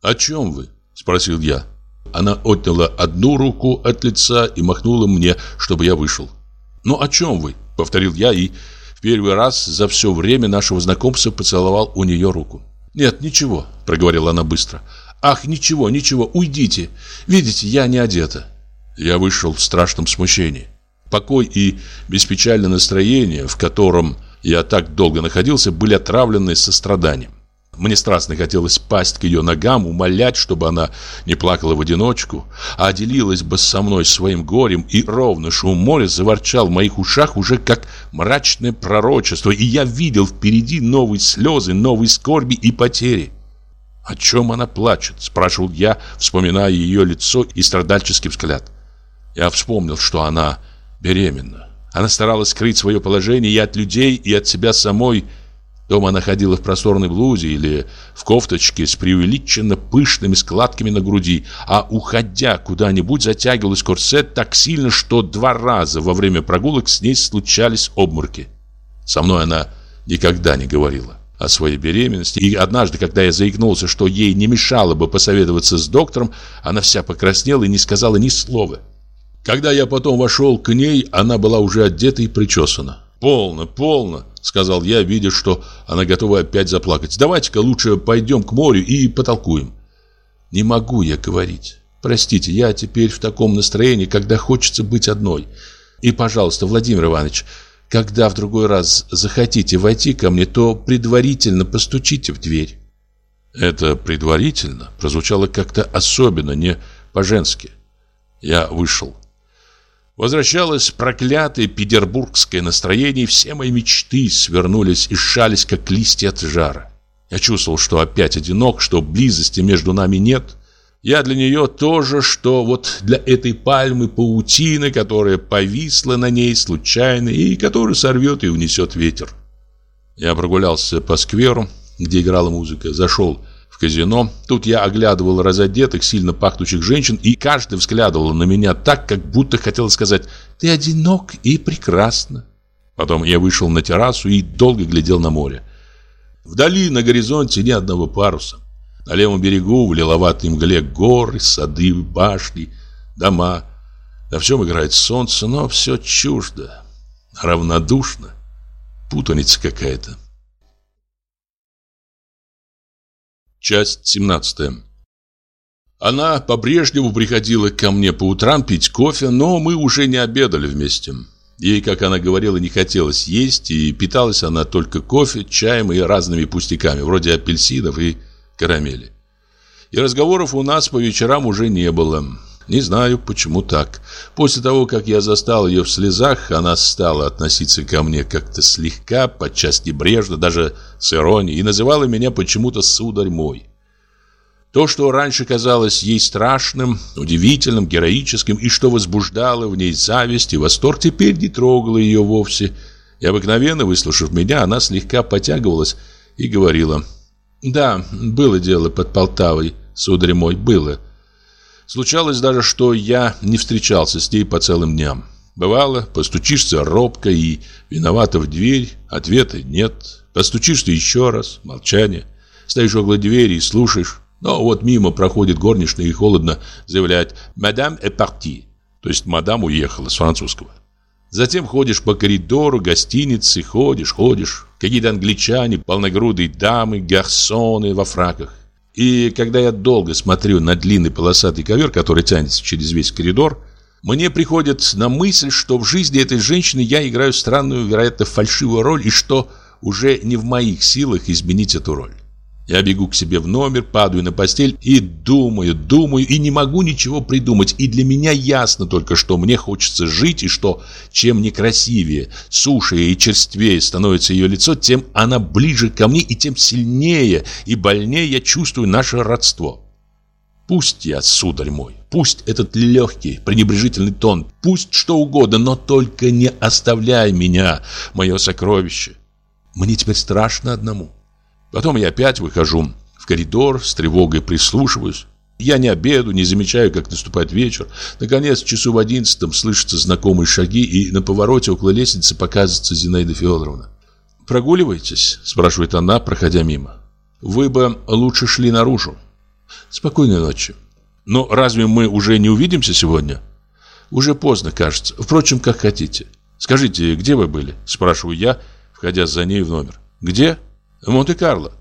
[SPEAKER 1] «О чем вы?» – спросил я. Она отняла одну руку от лица и махнула мне, чтобы я вышел. «Ну о чем вы?» — повторил я и в первый раз за все время нашего знакомства поцеловал у нее руку. «Нет, ничего», — проговорила она быстро. «Ах, ничего, ничего, уйдите. Видите, я не одета». Я вышел в страшном смущении. Покой и беспечальное настроение, в котором я так долго находился, были отравлены состраданием. Мне страстно хотелось пасть к ее ногам, умолять, чтобы она не плакала в одиночку, а делилась бы со мной своим горем, и ровно шум моря заворчал в моих ушах уже как мрачное пророчество, и я видел впереди новые слезы, новые скорби и потери. «О чем она плачет?» – спрашивал я, вспоминая ее лицо и страдальческий взгляд. Я вспомнил, что она беременна. Она старалась скрыть свое положение и от людей, и от себя самой – Дома она ходила в просторной блузе или в кофточке с преувеличенно пышными складками на груди, а уходя куда-нибудь затягивалась корсет так сильно, что два раза во время прогулок с ней случались обморки. Со мной она никогда не говорила о своей беременности, и однажды, когда я заикнулся, что ей не мешало бы посоветоваться с доктором, она вся покраснела и не сказала ни слова. Когда я потом вошел к ней, она была уже одета и причесана. «Полно, полно», — сказал я, видя, что она готова опять заплакать. «Давайте-ка лучше пойдем к морю и потолкуем». «Не могу я говорить. Простите, я теперь в таком настроении, когда хочется быть одной. И, пожалуйста, Владимир Иванович, когда в другой раз захотите войти ко мне, то предварительно постучите в дверь». Это «предварительно» прозвучало как-то особенно, не по-женски. Я вышел. Возвращалось проклятое петербургское настроение, и все мои мечты свернулись и сжались, как листья от жара. Я чувствовал, что опять одинок, что близости между нами нет. Я для нее тоже, что вот для этой пальмы паутины, которая повисла на ней случайно и которую сорвет и унесет ветер. Я прогулялся по скверу, где играла музыка, зашел казино. Тут я оглядывал разодетых, сильно пахнущих женщин, и каждый взглядывал на меня так, как будто хотел сказать «Ты одинок и прекрасно». Потом я вышел на террасу и долго глядел на море. Вдали на горизонте ни одного паруса. На левом берегу в лиловатой мгле горы, сады, башни, дома. На всем играет солнце, но все чуждо, равнодушно. Путаница какая-то. Часть 17 Она по-прежнему приходила ко мне по утрам пить кофе, но мы уже не обедали вместе. Ей, как она говорила, не хотелось есть, и питалась она только кофе, чаем и разными пустяками, вроде апельсинов и карамели. И разговоров у нас по вечерам уже не было. Не знаю, почему так. После того, как я застал ее в слезах, она стала относиться ко мне как-то слегка, подчас небрежно, даже с иронией, и называла меня почему-то «сударь мой». То, что раньше казалось ей страшным, удивительным, героическим, и что возбуждало в ней зависть и восторг, теперь не трогало ее вовсе. И обыкновенно, выслушав меня, она слегка потягивалась и говорила «Да, было дело под Полтавой, сударь мой, было». Случалось даже, что я не встречался с ней по целым дням. Бывало, постучишься робко и виновата в дверь, ответа нет. Постучишься еще раз, молчание. Стоишь около двери и слушаешь. Но вот мимо проходит горничная и холодно заявляет «Мадам е парти», то есть «Мадам уехала» с французского. Затем ходишь по коридору, гостиницы, ходишь, ходишь. Какие-то англичане, полногрудые дамы, гарсоны во фраках. И когда я долго смотрю на длинный полосатый ковер, который тянется через весь коридор, мне приходит на мысль, что в жизни этой женщины я играю странную, вероятно, фальшивую роль, и что уже не в моих силах изменить эту роль. Я бегу к себе в номер, падаю на постель и думаю, думаю, и не могу ничего придумать. И для меня ясно только, что мне хочется жить, и что чем некрасивее, суше и черствее становится ее лицо, тем она ближе ко мне, и тем сильнее и больнее я чувствую наше родство. Пусть я, сударь мой, пусть этот легкий, пренебрежительный тон, пусть что угодно, но только не оставляй меня, мое сокровище. Мне теперь страшно одному. Потом я опять выхожу в коридор, с тревогой прислушиваюсь. Я не обеду, не замечаю, как наступает вечер. Наконец, часу в одиннадцатом слышатся знакомые шаги, и на повороте около лестницы показывается Зинаида Федоровна. «Прогуливаетесь?» – спрашивает она, проходя мимо. «Вы бы лучше шли наружу». «Спокойной ночи». «Но разве мы уже не увидимся сегодня?» «Уже поздно, кажется. Впрочем, как хотите». «Скажите, где вы были?» – спрашиваю я, входя за ней в номер. «Где?» Монте-Карло.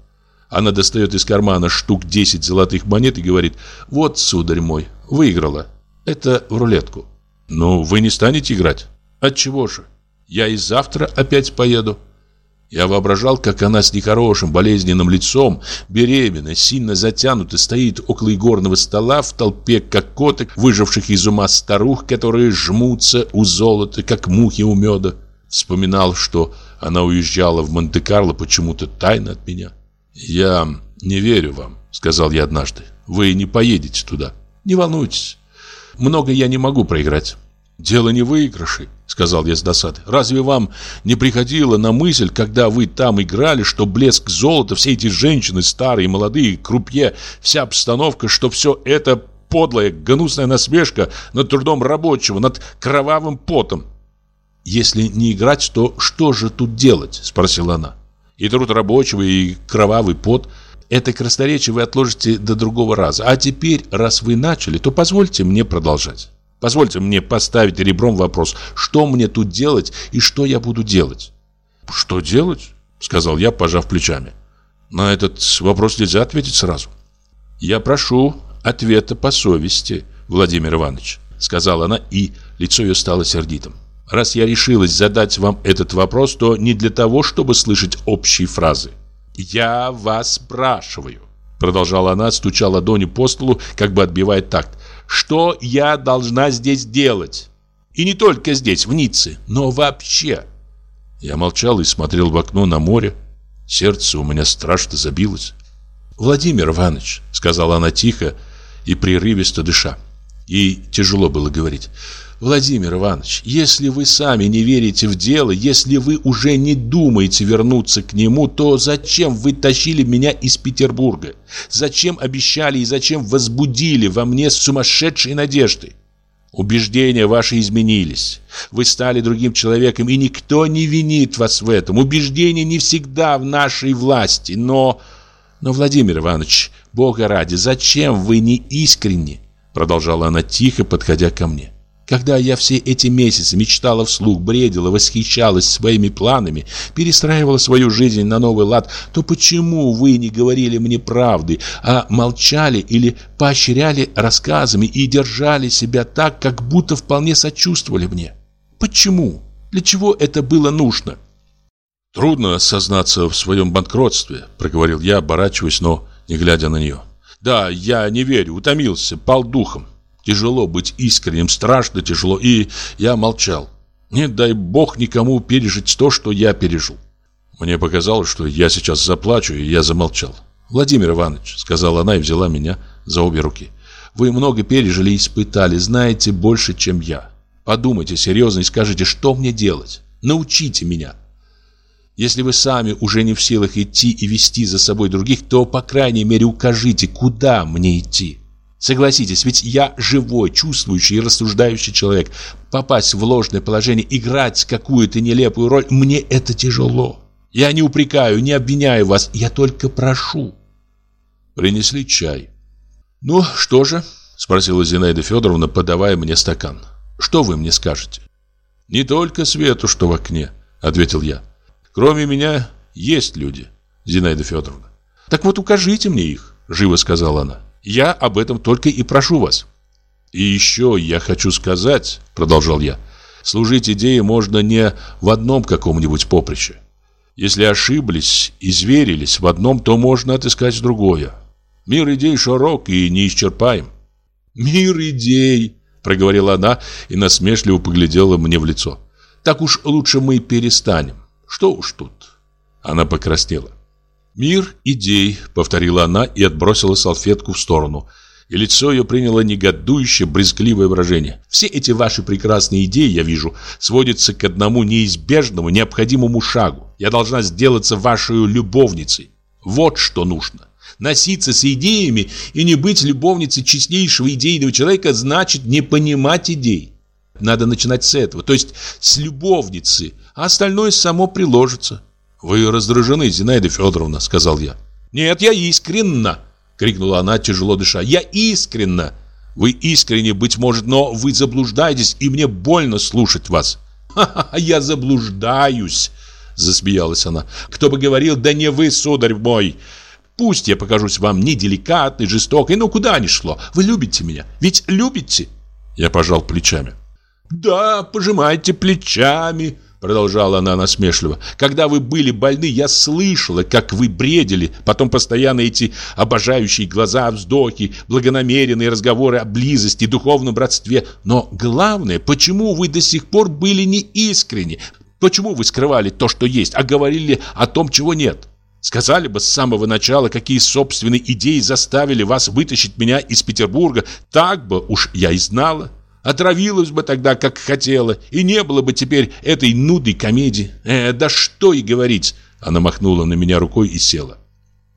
[SPEAKER 1] Она достает из кармана штук 10 золотых монет и говорит, вот, сударь мой, выиграла. Это в рулетку. Ну, вы не станете играть? Отчего же? Я и завтра опять поеду. Я воображал, как она с нехорошим болезненным лицом, беременная, сильно затянута, стоит около игорного стола в толпе кокоток, выживших из ума старух, которые жмутся у золота, как мухи у меда. Вспоминал, что она уезжала в Монте-Карло почему-то тайно от меня. «Я не верю вам», — сказал я однажды. «Вы не поедете туда. Не волнуйтесь. Много я не могу проиграть». «Дело не в выигрыше», — сказал я с досады. «Разве вам не приходило на мысль, когда вы там играли, что блеск золота, все эти женщины, старые, молодые, крупье, вся обстановка, что все это подлая, гнусная насмешка над трудом рабочего, над кровавым потом?» «Если не играть, то что же тут делать?» — спросила она. «И труд рабочего, и кровавый пот — это красноречие вы отложите до другого раза. А теперь, раз вы начали, то позвольте мне продолжать». Позвольте мне поставить ребром вопрос, что мне тут делать и что я буду делать? Что делать? Сказал я, пожав плечами. На этот вопрос нельзя ответить сразу. Я прошу ответа по совести, Владимир Иванович, сказала она, и лицо ее стало сердитым. Раз я решилась задать вам этот вопрос, то не для того, чтобы слышать общие фразы. Я вас спрашиваю, продолжала она, стуча ладонью по столу, как бы отбивая такт. Что я должна здесь делать? И не только здесь, в Ницце, но вообще. Я молчал и смотрел в окно на море. Сердце у меня страшно забилось. «Владимир Иванович», — сказала она тихо и прерывисто дыша. Ей тяжело было говорить. Владимир Иванович, если вы сами не верите в дело, если вы уже не думаете вернуться к нему, то зачем вы тащили меня из Петербурга? Зачем обещали и зачем возбудили во мне сумасшедшие надежды? Убеждения ваши изменились. Вы стали другим человеком, и никто не винит вас в этом. Убеждения не всегда в нашей власти, но... Но, Владимир Иванович, Бога ради, зачем вы не искренни? Продолжала она тихо, подходя ко мне. Когда я все эти месяцы мечтала вслух, бредила, восхищалась своими планами, перестраивала свою жизнь на новый лад, то почему вы не говорили мне правды, а молчали или поощряли рассказами и держали себя так, как будто вполне сочувствовали мне? Почему? Для чего это было нужно? Трудно сознаться в своем банкротстве, проговорил я, оборачиваясь, но не глядя на нее. Да, я не верю, утомился, пал духом. Тяжело быть искренним, страшно тяжело, и я молчал. Не дай бог никому пережить то, что я пережил. Мне показалось, что я сейчас заплачу, и я замолчал. «Владимир Иванович», — сказала она и взяла меня за обе руки, «вы много пережили и испытали, знаете больше, чем я. Подумайте серьезно и скажите, что мне делать? Научите меня». Если вы сами уже не в силах идти и вести за собой других, то, по крайней мере, укажите, куда мне идти. Согласитесь, ведь я живой, чувствующий и рассуждающий человек. Попасть в ложное положение, играть какую-то нелепую роль, мне это тяжело. Я не упрекаю, не обвиняю вас, я только прошу. Принесли чай. Ну, что же? Спросила Зинаида Федоровна, подавая мне стакан. Что вы мне скажете? Не только свету, что в окне, ответил я. Кроме меня есть люди, Зинаида Федоровна. Так вот укажите мне их, живо сказала она. Я об этом только и прошу вас. И еще я хочу сказать, продолжал я, служить идее можно не в одном каком-нибудь поприще. Если ошиблись, изверились в одном, то можно отыскать другое. Мир идей широк и неисчерпаем. Мир идей, проговорила она и насмешливо поглядела мне в лицо. Так уж лучше мы перестанем. Что уж тут? Она покраснела. «Мир идей», — повторила она и отбросила салфетку в сторону. И лицо ее приняло негодующее, брезгливое выражение. «Все эти ваши прекрасные идеи, я вижу, сводятся к одному неизбежному, необходимому шагу. Я должна сделаться вашей любовницей. Вот что нужно. Носиться с идеями и не быть любовницей честнейшего идейного человека значит не понимать идей. Надо начинать с этого, то есть с любовницы, а остальное само приложится. «Вы раздражены, Зинаида Федоровна», — сказал я. «Нет, я искренна!» — крикнула она, тяжело дыша. «Я искренна! Вы искренне, быть может, но вы заблуждаетесь, и мне больно слушать вас». «Ха-ха, я заблуждаюсь!» — засмеялась она. «Кто бы говорил, да не вы, сударь мой!» Пусть я покажусь вам неделикатной, жестокой, но куда ни шло. Вы любите меня, ведь любите?» Я пожал плечами. «Да, пожимайте плечами», Продолжала она насмешливо. Когда вы были больны, я слышала, как вы бредили. Потом постоянно эти обожающие глаза, вздохи, благонамеренные разговоры о близости, духовном братстве. Но главное, почему вы до сих пор были не искренни? Почему вы скрывали то, что есть, а говорили о том, чего нет? Сказали бы с самого начала, какие собственные идеи заставили вас вытащить меня из Петербурга, так бы уж я и знала. Отравилась бы тогда, как хотела, и не было бы теперь этой нудной комедии. Э, да что и говорить. Она махнула на меня рукой и села.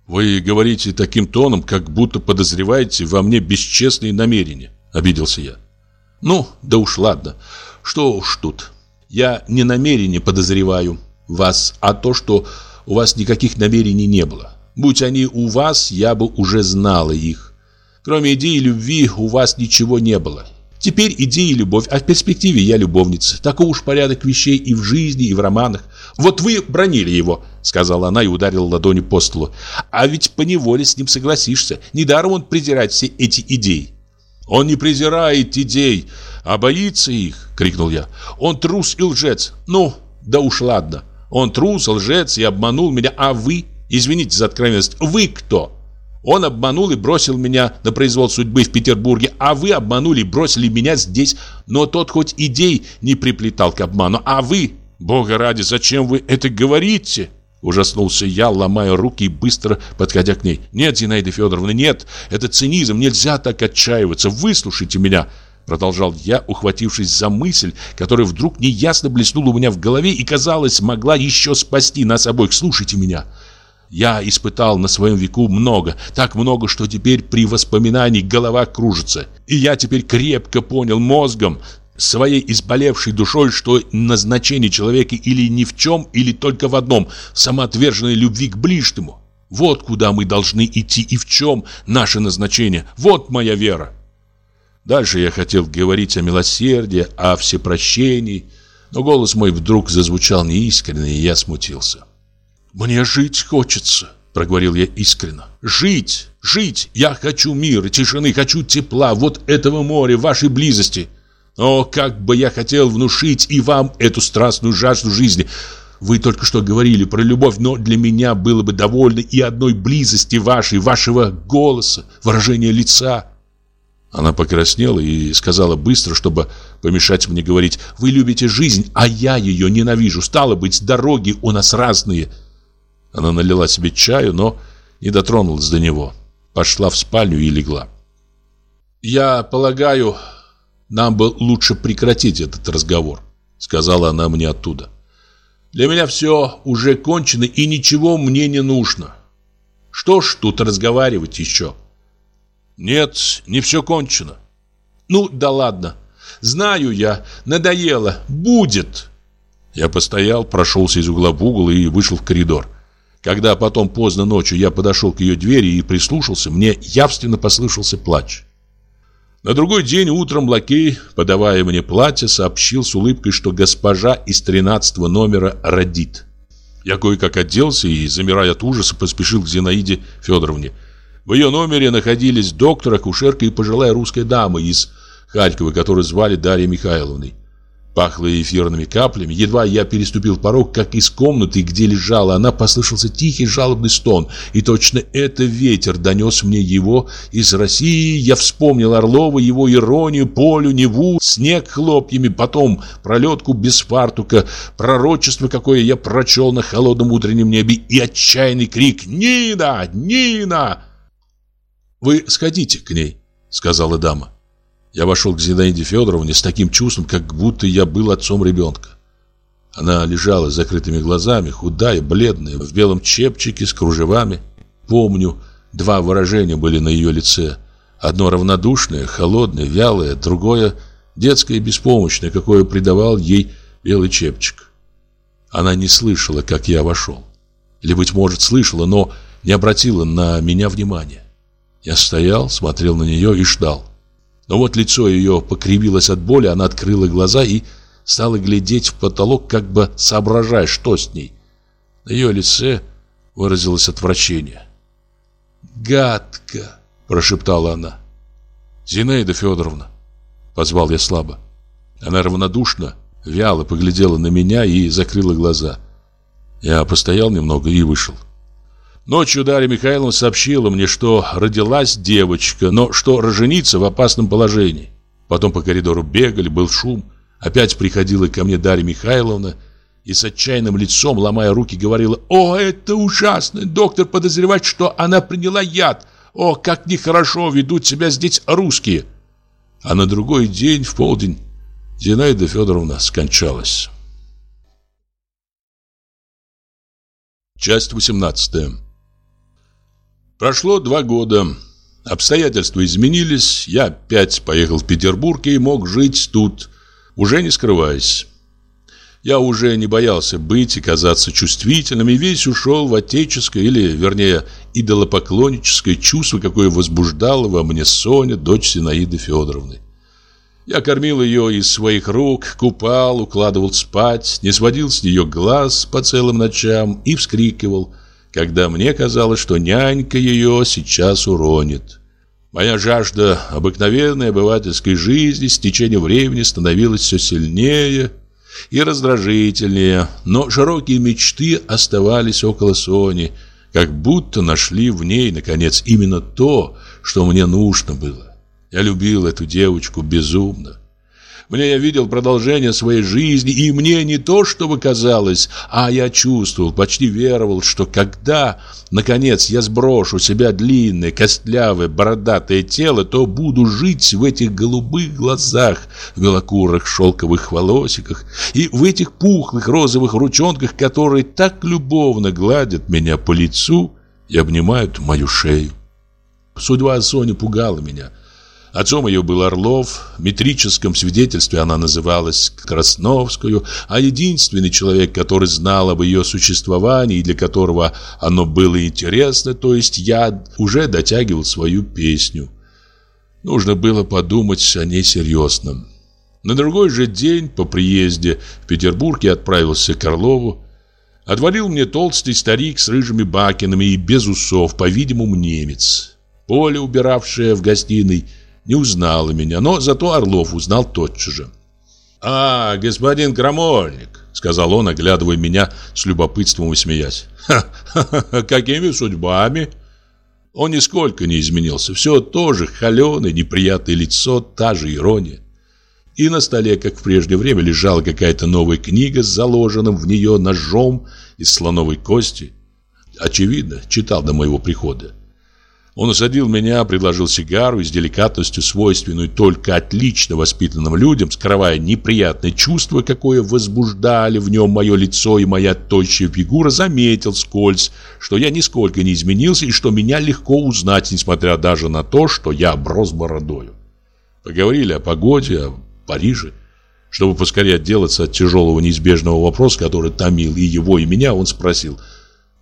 [SPEAKER 1] Вы говорите таким тоном, как будто подозреваете во мне бесчестные намерения, обиделся я. Ну, да уж ладно. Что уж тут. Я не намерение подозреваю вас, а то, что у вас никаких намерений не было. Будь они у вас, я бы уже знала их. Кроме идеи любви у вас ничего не было. Теперь идея любовь, а в перспективе я любовница. Такой уж порядок вещей и в жизни, и в романах. Вот вы бронили его, сказала она и ударила ладонью по столу. А ведь поневоле с ним согласишься. Недаром он презирает все эти идеи. Он не презирает идей, а боится их, крикнул я. Он трус и лжец. Ну, да уж ладно. Он трус, лжец и обманул меня, а вы, извините за откровенность, вы кто? Он обманул и бросил меня на произвол судьбы в Петербурге, а вы обманули и бросили меня здесь. Но тот хоть идей не приплетал к обману, а вы... Бога ради, зачем вы это говорите? Ужаснулся я, ломая руки и быстро подходя к ней. «Нет, Зинаида Федоровна, нет, это цинизм, нельзя так отчаиваться, выслушайте меня!» Продолжал я, ухватившись за мысль, которая вдруг неясно блеснула у меня в голове и, казалось, могла еще спасти нас обоих. «Слушайте меня!» Я испытал на своем веку много, так много, что теперь при воспоминании голова кружится. И я теперь крепко понял мозгом, своей изболевшей душой, что назначение человека или ни в чем, или только в одном – самоотверженной любви к ближнему. Вот куда мы должны идти и в чем наше назначение. Вот моя вера. Дальше я хотел говорить о милосердии, о всепрощении, но голос мой вдруг зазвучал неискренне, и я смутился. «Мне жить хочется», — проговорил я искренно. «Жить, жить! Я хочу мира, тишины, хочу тепла, вот этого моря, вашей близости. О, как бы я хотел внушить и вам эту страстную жажду жизни!» Вы только что говорили про любовь, но для меня было бы довольно и одной близости вашей, вашего голоса, выражения лица. Она покраснела и сказала быстро, чтобы помешать мне говорить, «Вы любите жизнь, а я ее ненавижу. Стало быть, дороги у нас разные. Она налила себе чаю, но не дотронулась до него. Пошла в спальню и легла. «Я полагаю, нам бы лучше прекратить этот разговор», сказала она мне оттуда. «Для меня все уже кончено и ничего мне не нужно. Что ж тут разговаривать еще?» «Нет, не все кончено». «Ну, да ладно. Знаю я, надоело. Будет». Я постоял, прошелся из угла в угол и вышел в коридор. Когда потом поздно ночью я подошел к ее двери и прислушался, мне явственно послышался плач. На другой день утром лакей, подавая мне платье, сообщил с улыбкой, что госпожа из тринадцатого номера родит. Я кое-как оделся и, замирая от ужаса, поспешил к Зинаиде Федоровне. В ее номере находились доктор, акушерка и пожилая русская дама из Харькова, которую звали Дарьей Михайловной. Пахло эфирными каплями. Едва я переступил порог, как из комнаты, где лежала она, послышался тихий жалобный стон. И точно это ветер донес мне его из России. Я вспомнил Орлова, его иронию, полю, Неву, снег хлопьями, потом пролетку без фартука, пророчество, какое я прочел на холодном утреннем небе, и отчаянный крик «Нина! Нина!» «Вы сходите к ней», — сказала дама. Я вошел к Зинаиде Федоровне с таким чувством, как будто я был отцом ребенка. Она лежала с закрытыми глазами, худая, бледная, в белом чепчике с кружевами. Помню, два выражения были на ее лице. Одно равнодушное, холодное, вялое, другое детское и беспомощное, какое придавал ей белый чепчик. Она не слышала, как я вошел. Или, быть может, слышала, но не обратила на меня внимания. Я стоял, смотрел на нее и ждал. Но вот лицо ее покривилось от боли, она открыла глаза и стала глядеть в потолок, как бы соображая, что с ней. На ее лице выразилось отвращение. «Гадко!» – прошептала она. «Зинаида Федоровна!» – позвал я слабо. Она равнодушно, вяло поглядела на меня и закрыла глаза. Я постоял немного и вышел. Ночью Дарья Михайловна сообщила мне, что родилась девочка, но что роженица в опасном положении. Потом по коридору бегали, был шум. Опять приходила ко мне Дарья Михайловна и с отчаянным лицом, ломая руки, говорила «О, это ужасно! Доктор подозревает, что она приняла яд! О, как нехорошо ведут себя здесь русские!» А на другой день, в полдень, Зинаида Федоровна скончалась. Часть 18 Прошло два года. Обстоятельства изменились. Я опять поехал в Петербург и мог жить тут, уже не скрываясь. Я уже не боялся быть и казаться чувствительным, и весь ушел в отеческое, или, вернее, идолопоклонническое чувство, какое возбуждало во мне Соня, дочь Синаиды Федоровны. Я кормил ее из своих рук, купал, укладывал спать, не сводил с нее глаз по целым ночам и вскрикивал, когда мне казалось, что нянька ее сейчас уронит. Моя жажда обыкновенной обывательской жизни с течением времени становилась все сильнее и раздражительнее, но широкие мечты оставались около Сони, как будто нашли в ней, наконец, именно то, что мне нужно было. Я любил эту девочку безумно. Мне я видел продолжение своей жизни, и мне не то, что казалось, а я чувствовал, почти веровал, что когда, наконец, я сброшу себя длинное, костлявое, бородатое тело, то буду жить в этих голубых глазах, в белокурых шелковых волосиках и в этих пухлых розовых ручонках, которые так любовно гладят меня по лицу и обнимают мою шею. Судьба Сони пугала меня – Отцом ее был Орлов, в метрическом свидетельстве она называлась Красновскую, а единственный человек, который знал об ее существовании и для которого оно было интересно, то есть я, уже дотягивал свою песню. Нужно было подумать о ней серьезно. На другой же день по приезде в Петербург я отправился к Орлову. Отвалил мне толстый старик с рыжими бакинами и без усов, по-видимому, немец. Поле, убиравшее в гостиной, не узнала меня, но зато Орлов узнал тотчас же. «А, господин Крамольник», — сказал он, оглядывая меня с любопытством и смеясь. «Ха-ха-ха, какими судьбами?» Он нисколько не изменился. Все то же холеное, неприятное лицо, та же ирония. И на столе, как в прежнее время, лежала какая-то новая книга с заложенным в нее ножом из слоновой кости. Очевидно, читал до моего прихода. Он усадил меня, предложил сигару и с деликатностью, свойственной только отлично воспитанным людям, скрывая неприятное чувство, какое возбуждали в нем мое лицо и моя тощая фигура, заметил скользь, что я нисколько не изменился и что меня легко узнать, несмотря даже на то, что я оброс бородою. Поговорили о погоде, о Париже. Чтобы поскорее отделаться от тяжелого неизбежного вопроса, который томил и его, и меня, он спросил,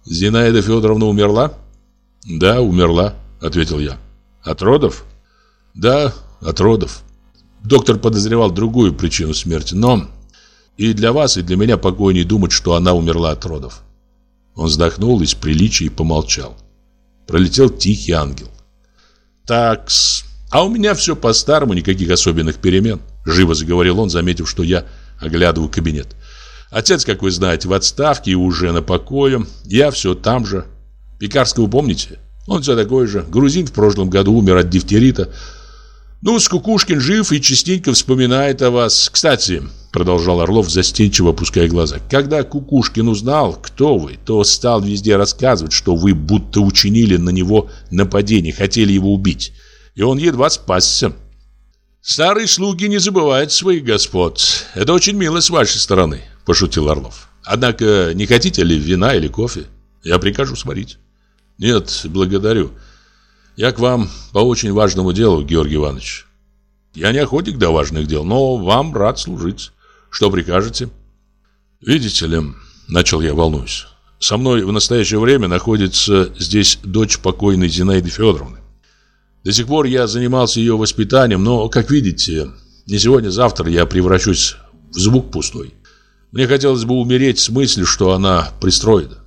[SPEAKER 1] «Зинаида Федоровна умерла?» «Да, умерла», — ответил я. «От родов?» «Да, от родов». Доктор подозревал другую причину смерти, но и для вас, и для меня покойнее думать, что она умерла от родов. Он вздохнул из приличия и помолчал. Пролетел тихий ангел. «Такс, а у меня все по-старому, никаких особенных перемен», живо заговорил он, заметив, что я оглядываю кабинет. «Отец, как вы знаете, в отставке и уже на покое. Я все там же. Пекарского помните? Он все такой же. Грузин в прошлом году умер от дифтерита. Ну, Скукушкин жив и частенько вспоминает о вас. Кстати, продолжал Орлов, застенчиво опуская глаза, когда Кукушкин узнал, кто вы, то стал везде рассказывать, что вы будто учинили на него нападение, хотели его убить. И он едва спасся. Старые слуги не забывают своих господ. Это очень мило с вашей стороны, пошутил Орлов. Однако, не хотите ли вина или кофе? Я прикажу сварить. Нет, благодарю. Я к вам по очень важному делу, Георгий Иванович. Я не охотник до важных дел, но вам рад служить. Что прикажете? Видите ли, начал я, волнуюсь. Со мной в настоящее время находится здесь дочь покойной Зинаиды Федоровны. До сих пор я занимался ее воспитанием, но, как видите, не сегодня-завтра я превращусь в звук пустой. Мне хотелось бы умереть с мыслью, что она пристроена.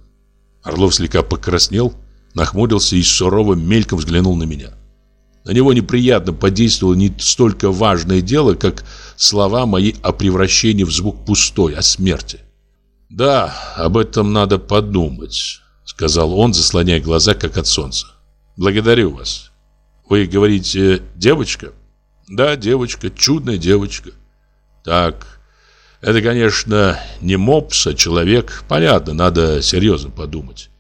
[SPEAKER 1] Орлов слегка покраснел, нахмурился и сурово мельком взглянул на меня. На него неприятно подействовало не столько важное дело, как слова мои о превращении в звук пустой, о смерти. «Да, об этом надо подумать», — сказал он, заслоняя глаза, как от солнца. «Благодарю вас. Вы говорите, девочка?» «Да, девочка, чудная девочка». «Так, это, конечно, не мопс, а человек. Понятно, надо серьезно подумать.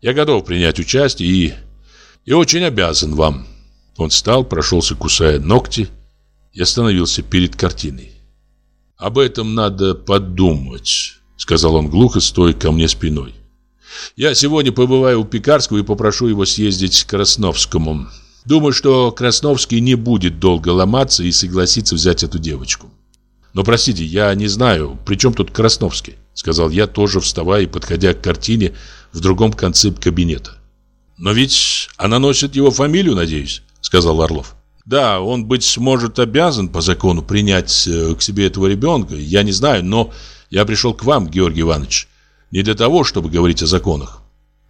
[SPEAKER 1] Я готов принять участие и... и очень обязан вам». Он встал, прошелся, кусая ногти, и остановился перед картиной. «Об этом надо подумать», — сказал он глухо, стоя ко мне спиной. «Я сегодня побываю у Пекарского и попрошу его съездить к Красновскому. Думаю, что Красновский не будет долго ломаться и согласится взять эту девочку. Но, простите, я не знаю, при чем тут Красновский?» Сказал я, тоже вставая и подходя к картине в другом конце кабинета. «Но ведь она носит его фамилию, надеюсь?» сказал Орлов. Да, он, быть может, обязан по закону принять э, к себе этого ребенка, я не знаю, но я пришел к вам, Георгий Иванович, не для того, чтобы говорить о законах.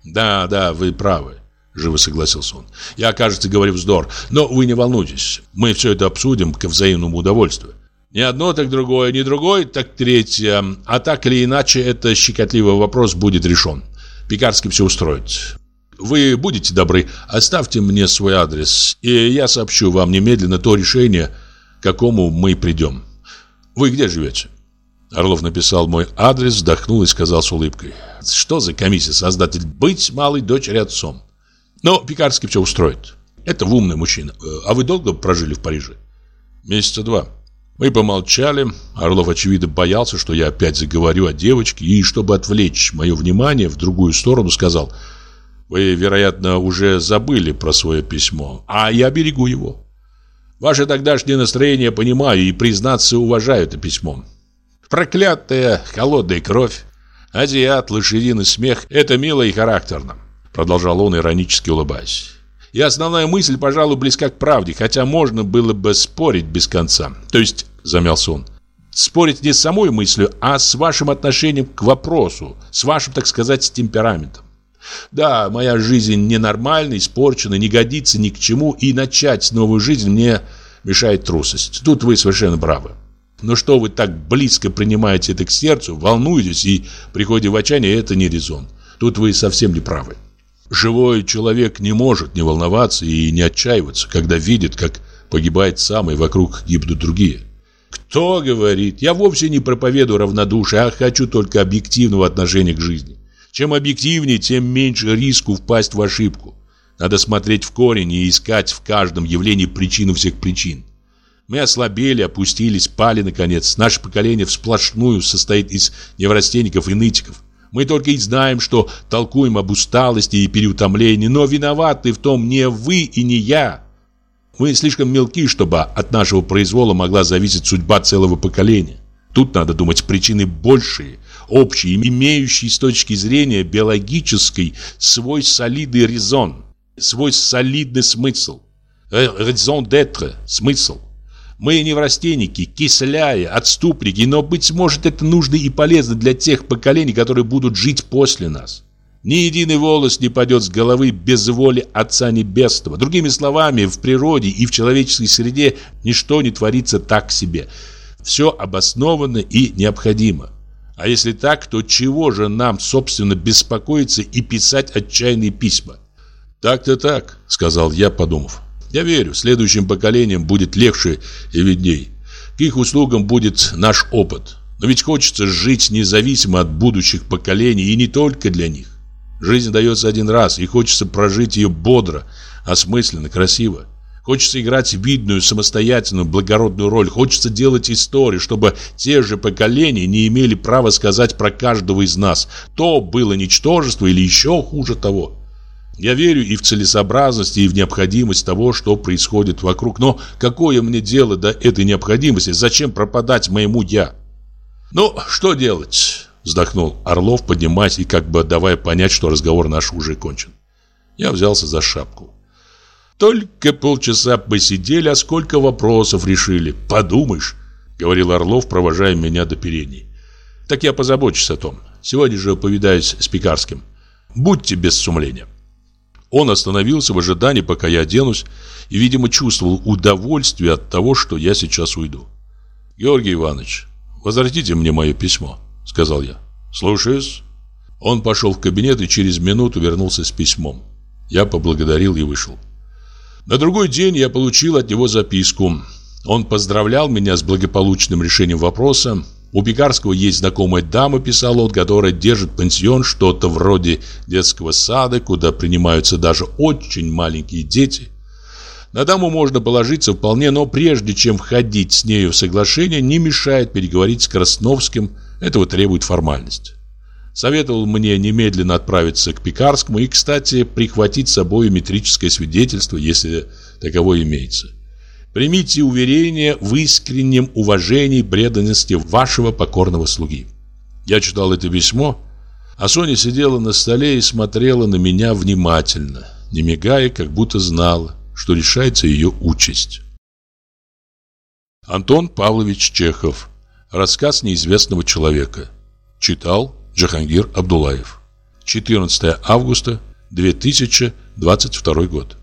[SPEAKER 1] Да, да, вы правы, живо согласился он. Я, кажется, говорю вздор, но вы не волнуйтесь, мы все это обсудим к взаимному удовольствию. Не одно, так другое, не другое, так третье. А так или иначе, это щекотливый вопрос будет решен. Пекарский все устроит. Вы будете добры, оставьте мне свой адрес, и я сообщу вам немедленно то решение, к какому мы придем. Вы где живете?» Орлов написал мой адрес, вздохнул и сказал с улыбкой. «Что за комиссия, создатель? Быть малой дочери отцом. Но Пекарский все устроит. Это умный мужчина. А вы долго прожили в Париже?» «Месяца два». Мы помолчали. Орлов, очевидно, боялся, что я опять заговорю о девочке, и, чтобы отвлечь мое внимание в другую сторону, сказал – вы, вероятно, уже забыли про свое письмо, а я берегу его. Ваше тогдашнее настроение понимаю и, признаться, уважаю это письмо. Проклятая холодная кровь, азиат, лошадиный смех – это мило и характерно, продолжал он, иронически улыбаясь. И основная мысль, пожалуй, близка к правде, хотя можно было бы спорить без конца. То есть, замялся он, спорить не с самой мыслью, а с вашим отношением к вопросу, с вашим, так сказать, темпераментом. Да, моя жизнь ненормальна, испорчена, не годится ни к чему, и начать новую жизнь мне мешает трусость. Тут вы совершенно правы. Но что вы так близко принимаете это к сердцу, волнуетесь и приходите в отчаяние, это не резон. Тут вы совсем не правы. Живой человек не может не волноваться и не отчаиваться, когда видит, как погибает сам и вокруг гибнут другие. Кто говорит? Я вовсе не проповедую равнодушие, а хочу только объективного отношения к жизни. Чем объективнее, тем меньше риску впасть в ошибку. Надо смотреть в корень и искать в каждом явлении причину всех причин. Мы ослабели, опустились, пали наконец. Наше поколение всплошную состоит из неврастенников и нытиков. Мы только и знаем, что толкуем об усталости и переутомлении, но виноваты в том не вы и не я. Мы слишком мелки, чтобы от нашего произвола могла зависеть судьба целого поколения. Тут надо думать причины большие, общий, имеющий с точки зрения биологической свой солидный резон, свой солидный смысл. Резон d'être, смысл. Мы не врастенники, кисляя, отступники, но, быть может, это нужно и полезно для тех поколений, которые будут жить после нас. Ни единый волос не падет с головы без воли Отца Небесного. Другими словами, в природе и в человеческой среде ничто не творится так себе. Все обосновано и необходимо. А если так, то чего же нам, собственно, беспокоиться и писать отчаянные письма? Так-то так, сказал я, подумав. Я верю, следующим поколениям будет легче и видней. К их услугам будет наш опыт. Но ведь хочется жить независимо от будущих поколений и не только для них. Жизнь дается один раз, и хочется прожить ее бодро, осмысленно, красиво. Хочется играть видную, самостоятельную, благородную роль. Хочется делать историю, чтобы те же поколения не имели права сказать про каждого из нас. То было ничтожество или еще хуже того. Я верю и в целесообразность, и в необходимость того, что происходит вокруг. Но какое мне дело до этой необходимости? Зачем пропадать моему «я»? Ну, что делать? Вздохнул Орлов, поднимаясь и как бы давая понять, что разговор наш уже кончен. Я взялся за шапку. Только полчаса посидели, а сколько вопросов решили. Подумаешь, говорил Орлов, провожая меня до передней. Так я позабочусь о том. Сегодня же повидаюсь с Пекарским. Будьте без сумления. Он остановился в ожидании, пока я оденусь, и, видимо, чувствовал удовольствие от того, что я сейчас уйду. «Георгий Иванович, возвратите мне мое письмо», — сказал я. «Слушаюсь». Он пошел в кабинет и через минуту вернулся с письмом. Я поблагодарил и вышел. На другой день я получил от него записку. Он поздравлял меня с благополучным решением вопроса. У Пекарского есть знакомая дама, писал он, которая держит пансион, что-то вроде детского сада, куда принимаются даже очень маленькие дети. На даму можно положиться вполне, но прежде чем входить с нею в соглашение, не мешает переговорить с Красновским, этого требует формальность. Советовал мне немедленно отправиться к Пекарскому и, кстати, прихватить с собой метрическое свидетельство, если таковое имеется. Примите уверение в искреннем уважении и преданности вашего покорного слуги. Я читал это письмо, а Соня сидела на столе и смотрела на меня внимательно, не мигая, как будто знала, что решается ее участь. Антон Павлович Чехов. Рассказ неизвестного человека. Читал Джахангир Абдулаев. 14 августа 2022 год.